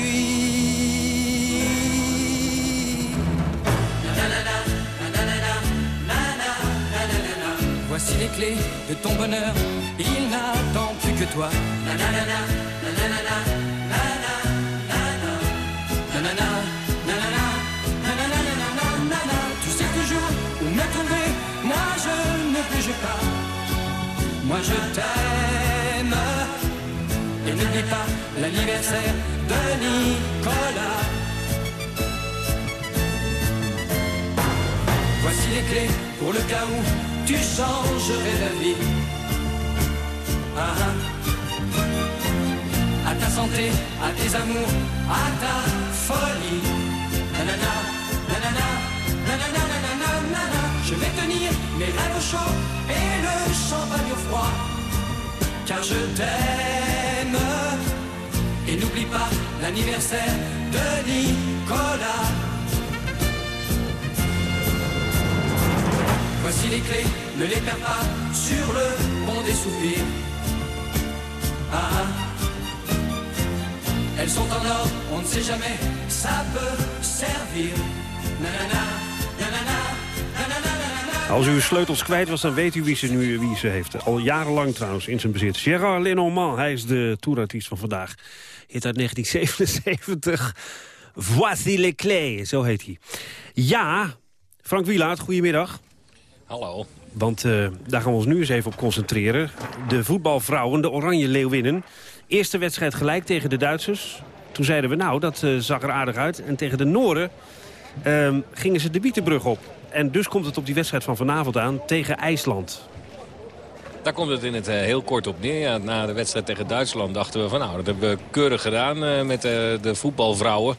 les clés de ton bonheur, il n'attend plus que toi. Nanana, nanana, nanana, tu sais toujours où moi je ne pas. Moi je t'aime. Et n'oublie pas l'anniversaire de Nicolas. Voici les clés pour le cas où tu changerais d'avis. Ah, ah. À ta santé, à tes amours, à ta folie. Nanana, nanana, nanana, nanana, nanana. Je vais tenir mes rêves au chaud et le champagne au froid. Car je t'aime. Et n'oublie pas l'anniversaire de Nicolas. Voici les clés, ne les perds pas sur le pont des soupirs. Ah, ah. Elles sont en on ne sait jamais, ça peut servir. Als u uw sleutels kwijt was, dan weet u wie ze nu wie ze heeft. Al jarenlang trouwens in zijn bezit. Gérard Lenormand, hij is de toerartiest van vandaag. Hit uit 1977. Voici les clés, zo heet hij. Ja, Frank Wielaert, goedemiddag. Hallo. Want eh, daar gaan we ons nu eens even op concentreren. De voetbalvrouwen, de Oranje Leeuwinnen. Eerste wedstrijd gelijk tegen de Duitsers. Toen zeiden we, nou, dat eh, zag er aardig uit. En tegen de Nooren ehm, gingen ze de Bietenbrug op. En dus komt het op die wedstrijd van vanavond aan tegen IJsland. Daar komt het in het eh, heel kort op neer. Ja, na de wedstrijd tegen Duitsland dachten we van nou, dat hebben we keurig gedaan met de voetbalvrouwen.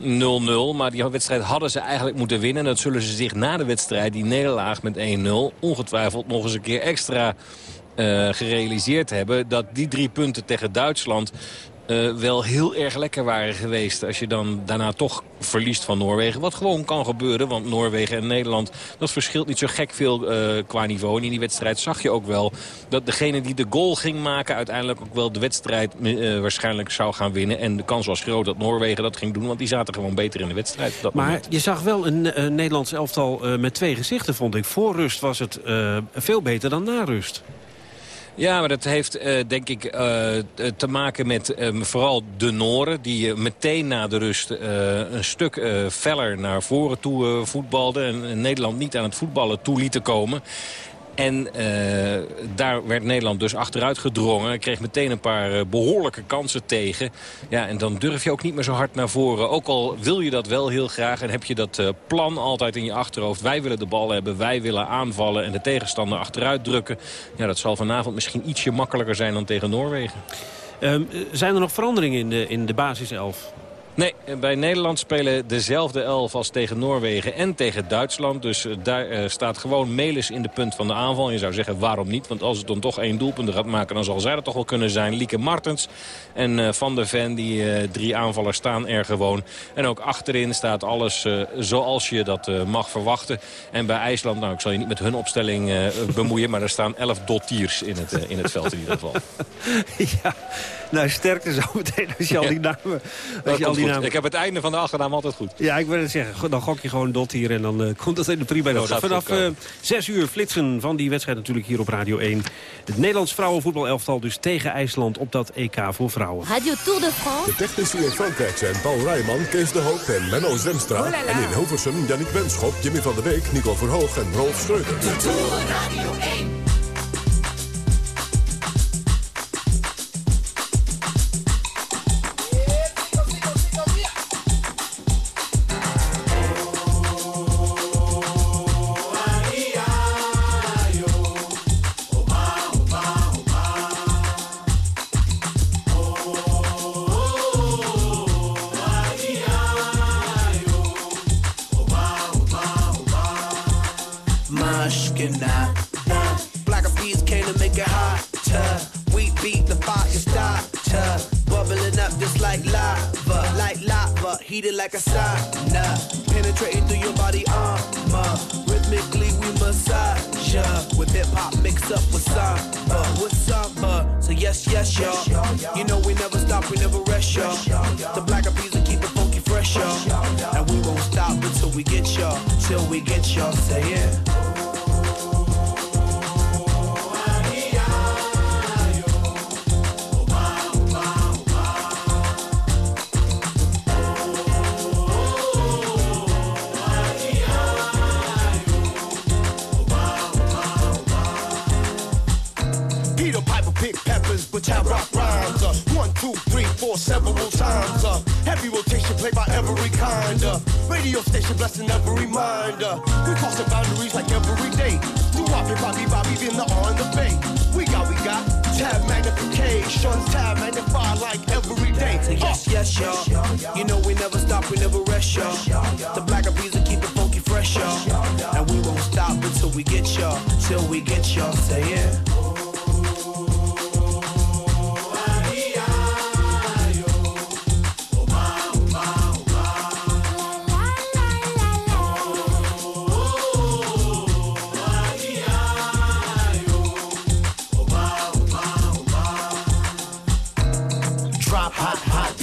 0-0, maar die wedstrijd hadden ze eigenlijk moeten winnen. Dat zullen ze zich na de wedstrijd, die nederlaag met 1-0... ongetwijfeld nog eens een keer extra eh, gerealiseerd hebben... dat die drie punten tegen Duitsland eh, wel heel erg lekker waren geweest. Als je dan daarna toch verliest van Noorwegen. Wat gewoon kan gebeuren, want Noorwegen en Nederland... dat verschilt niet zo gek veel eh, qua niveau. En in die wedstrijd zag je ook wel dat degene die de goal ging maken... uiteindelijk ook wel de wedstrijd eh, waarschijnlijk zou gaan winnen. En de kans was groot dat Noorwegen dat ging doen... want die zaten gewoon beter in de wedstrijd. dat Maar moment. je zag wel een, een Nederlands elftal met twee gezichten, vond ik. Voor rust was het veel beter dan na rust. Ja, maar dat heeft eh, denk ik eh, te maken met eh, vooral de Noren... die eh, meteen na de rust eh, een stuk eh, feller naar voren toe eh, voetbalden... En, en Nederland niet aan het voetballen toe lieten komen... En eh, daar werd Nederland dus achteruit gedrongen. Kreeg meteen een paar eh, behoorlijke kansen tegen. Ja, en dan durf je ook niet meer zo hard naar voren. Ook al wil je dat wel heel graag en heb je dat eh, plan altijd in je achterhoofd. Wij willen de bal hebben, wij willen aanvallen en de tegenstander achteruit drukken. Ja, dat zal vanavond misschien ietsje makkelijker zijn dan tegen Noorwegen. Ehm, eh, zijn er nog veranderingen in de, in de basiself? Nee, bij Nederland spelen dezelfde elf als tegen Noorwegen en tegen Duitsland. Dus eh, daar eh, staat gewoon Melis in de punt van de aanval. Je zou zeggen, waarom niet? Want als het dan toch één doelpunt gaat maken... dan zal zij dat toch wel kunnen zijn. Lieke Martens en eh, Van der Ven, die drie aanvallers staan er gewoon. En ook achterin staat alles zoals je dat mag verwachten. En bij IJsland, nou, ik zal je niet met hun opstelling bemoeien... maar er staan elf dottiers in het, in het veld in ieder geval. ja, nou, sterkte zo meteen als je al die namen... Al. Ik heb het einde van de achternaam altijd goed. Ja, ik wil het zeggen. Dan gok je gewoon dot hier en dan uh, komt dat in de prima nodig. Vanaf eh, zes uur flitsen van die wedstrijd natuurlijk hier op Radio 1. Het Nederlands vrouwenvoetbalelftal dus tegen IJsland op dat EK voor vrouwen. Radio Tour de France. De technici in Frankrijk zijn Paul Rijman, Kees de Hoop en Menno Zemstra. Oh en in Hilversum Janik Wenschop, Jimmy van der Beek, Nico Verhoog en Rolf Schreuder. De Tour Radio 1.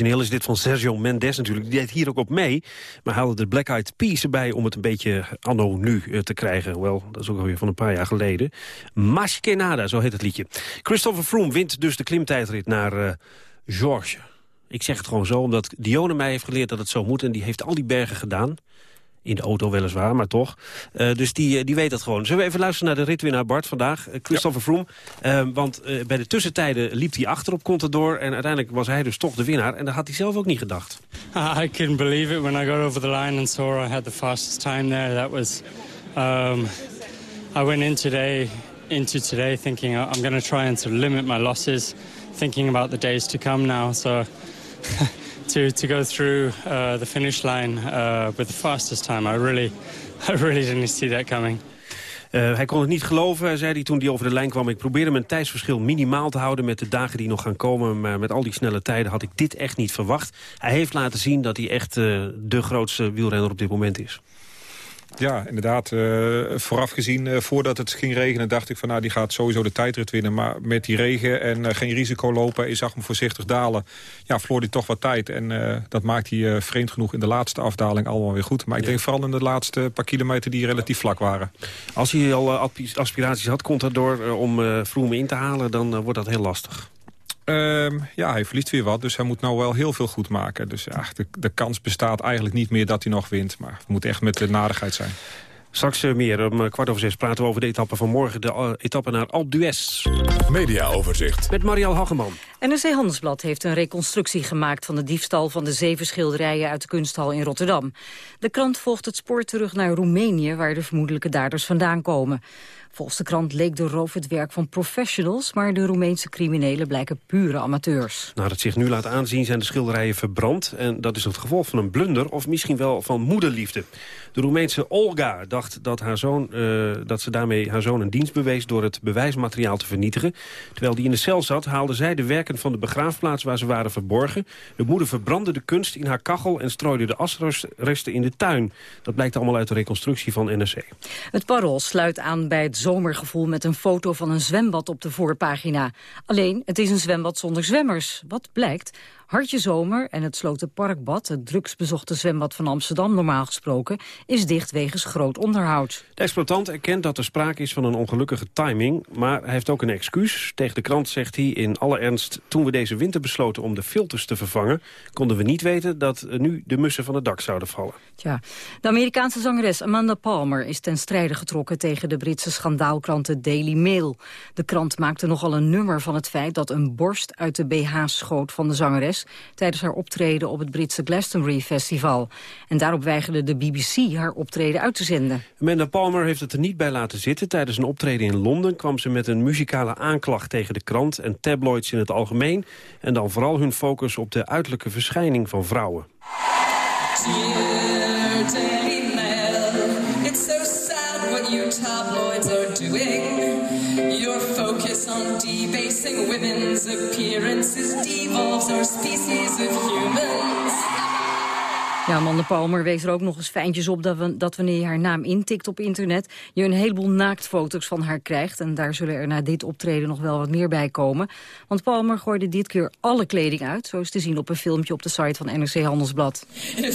Origineel is dit van Sergio Mendes natuurlijk. Die deed hier ook op mee. Maar haalde de Black Eyed Peas erbij om het een beetje anno nu eh, te krijgen. Wel, dat is ook alweer van een paar jaar geleden. Mas que nada, zo heet het liedje. Christopher Froome wint dus de klimtijdrit naar uh, George. Ik zeg het gewoon zo, omdat Dione mij heeft geleerd dat het zo moet. En die heeft al die bergen gedaan. In de auto weliswaar, maar toch. Uh, dus die, uh, die weet dat gewoon. Zullen we even luisteren naar de ritwinnaar Bart vandaag, uh, Christopher ja. Froome. want bij de tussentijden liep hij achter op Contador... en uiteindelijk was hij dus toch de winnaar. En dat had hij zelf ook niet gedacht. I couldn't believe it when I got over the line and saw I had the fastest time there. That was... Um, I went in today, into today thinking I'm going to try and to limit my losses... thinking about the days to come now, so... to, to go through uh, the finish line uh, with fastest time. I really, I really didn't see that coming. Uh, hij kon het niet geloven, zei hij toen hij over de lijn kwam. Ik probeerde mijn tijdsverschil minimaal te houden met de dagen die nog gaan komen. Maar met al die snelle tijden had ik dit echt niet verwacht. Hij heeft laten zien dat hij echt uh, de grootste wielrenner op dit moment is. Ja, inderdaad. Uh, vooraf gezien, uh, voordat het ging regenen, dacht ik van nou, die gaat sowieso de tijdrit winnen. Maar met die regen en uh, geen risico lopen, je zag hem voorzichtig dalen. Ja, verloor hij toch wat tijd. En dat maakt hij vreemd genoeg in de laatste afdaling allemaal weer goed. Maar ik ja. denk vooral in de laatste paar kilometer die relatief vlak waren. Als hij al aspiraties had, komt dat door om Vroom in te halen, dan wordt dat heel lastig. Um, ja, hij verliest weer wat, dus hij moet nou wel heel veel goed maken. Dus ja, de, de kans bestaat eigenlijk niet meer dat hij nog wint. Maar het moet echt met de nadigheid zijn. Straks meer. Om kwart over zes praten we over de etappe van morgen. De uh, etappe naar Alpe d'Huez. Mediaoverzicht. Met Marielle Hageman. NRC Handelsblad heeft een reconstructie gemaakt... van de diefstal van de zeven schilderijen uit de kunsthal in Rotterdam. De krant volgt het spoor terug naar Roemenië... waar de vermoedelijke daders vandaan komen. Volgens de krant leek de roof het werk van professionals... maar de Roemeense criminelen blijken pure amateurs. Nou, het zich nu laat aanzien zijn de schilderijen verbrand... en dat is het gevolg van een blunder of misschien wel van moederliefde. De Roemeense Olga dacht dat, haar zoon, uh, dat ze daarmee haar zoon een dienst bewees... door het bewijsmateriaal te vernietigen. Terwijl die in de cel zat, haalde zij de werken van de begraafplaats... waar ze waren verborgen. De moeder verbrandde de kunst in haar kachel... en strooide de asresten in de tuin. Dat blijkt allemaal uit de reconstructie van NRC. Het parool sluit aan bij het zomergevoel met een foto van een zwembad op de voorpagina. Alleen, het is een zwembad zonder zwemmers. Wat blijkt? Hartje Zomer en het Slotenparkbad, het drugsbezochte zwembad van Amsterdam normaal gesproken, is dicht wegens groot onderhoud. De exploitant erkent dat er sprake is van een ongelukkige timing, maar hij heeft ook een excuus. Tegen de krant zegt hij in alle ernst, toen we deze winter besloten om de filters te vervangen, konden we niet weten dat nu de mussen van het dak zouden vallen. Tja, de Amerikaanse zangeres Amanda Palmer is ten strijde getrokken tegen de Britse schandaalkrant de Daily Mail. De krant maakte nogal een nummer van het feit dat een borst uit de BH schoot van de zangeres tijdens haar optreden op het Britse Glastonbury Festival. En daarop weigerde de BBC haar optreden uit te zenden. Amanda Palmer heeft het er niet bij laten zitten. Tijdens een optreden in Londen kwam ze met een muzikale aanklacht tegen de krant en tabloids in het algemeen. En dan vooral hun focus op de uiterlijke verschijning van vrouwen. Dear Daily Mail, it's so sad what you women's appearances devolves our species of humans. Ja, Amanda Palmer wees er ook nog eens fijntjes op dat, we, dat wanneer je haar naam intikt op internet... je een heleboel naaktfoto's van haar krijgt. En daar zullen er na dit optreden nog wel wat meer bij komen. Want Palmer gooide dit keer alle kleding uit. Zo is te zien op een filmpje op de site van NRC Handelsblad. It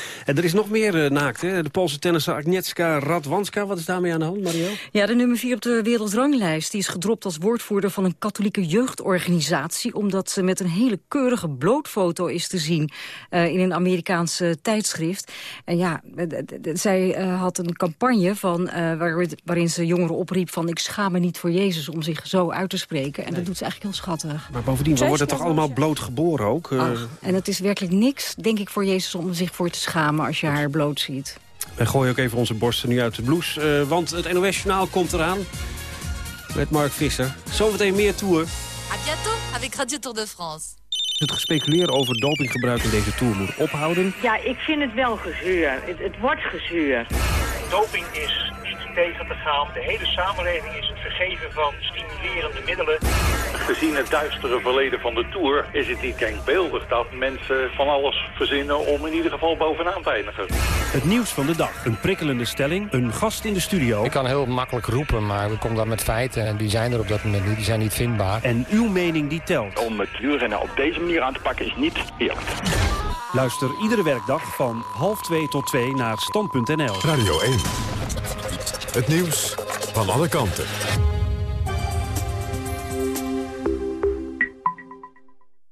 En er is nog meer uh, naakt, hè? De Poolse tennisser Agnieszka Radwanska. Wat is daarmee aan de hand, Mario? Ja, de nummer 4 op de wereldranglijst. Die is gedropt als woordvoerder van een katholieke jeugdorganisatie... omdat ze met een hele keurige blootfoto is te zien... Uh, in een Amerikaanse tijdschrift. En ja, zij uh, had een campagne van, waar, waarin ze jongeren opriep van... ik schaam me niet voor Jezus om zich zo uit te spreken. En nee. dat doet ze eigenlijk heel schattig. Maar bovendien, we worden toch allemaal bloot geboren ook? Ach, en het is werkelijk niks, denk ik, voor Jezus om zich voor te schamen als je haar bloot ziet. Wij gooien ook even onze borsten nu uit de blouse. Uh, want het NOS-journaal komt eraan. Met Mark Visser. Zometeen meer Tour. A bientôt avec Radio Tour de France. Het gespeculeer over dopinggebruik in deze Tour moet ophouden. Ja, ik vind het wel gezeur. Het, het wordt gezeur. Doping is niet tegen te gaan. De hele samenleving is het vergeven van stimulerende middelen. Gezien het duistere verleden van de Tour is het niet denkbeeldig dat mensen van alles verzinnen om in ieder geval bovenaan te eindigen. Het nieuws van de dag. Een prikkelende stelling. Een gast in de studio. Ik kan heel makkelijk roepen, maar we komen dan met feiten. En die zijn er op dat moment niet. Die zijn niet vindbaar. En uw mening die telt. Om het wielrennen op deze manier aan te pakken is niet eerlijk. Luister iedere werkdag van half 2 tot 2 naar stand.nl. Radio 1. Het nieuws van alle kanten.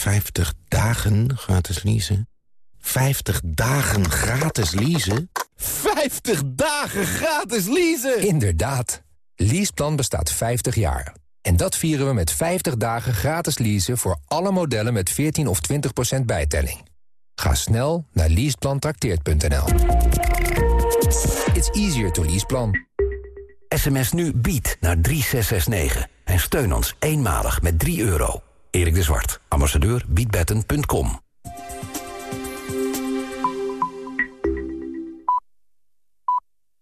50 dagen gratis leasen. 50 dagen gratis leasen. 50 dagen gratis leasen! Inderdaad. Leaseplan bestaat 50 jaar. En dat vieren we met 50 dagen gratis leasen voor alle modellen met 14 of 20% bijtelling. Ga snel naar leaseplantrakteert.nl. It's easier to leaseplan. SMS nu BIED naar 3669 en steun ons eenmalig met 3 euro. Erik de Zwart, ambassadeur biedbetten.com.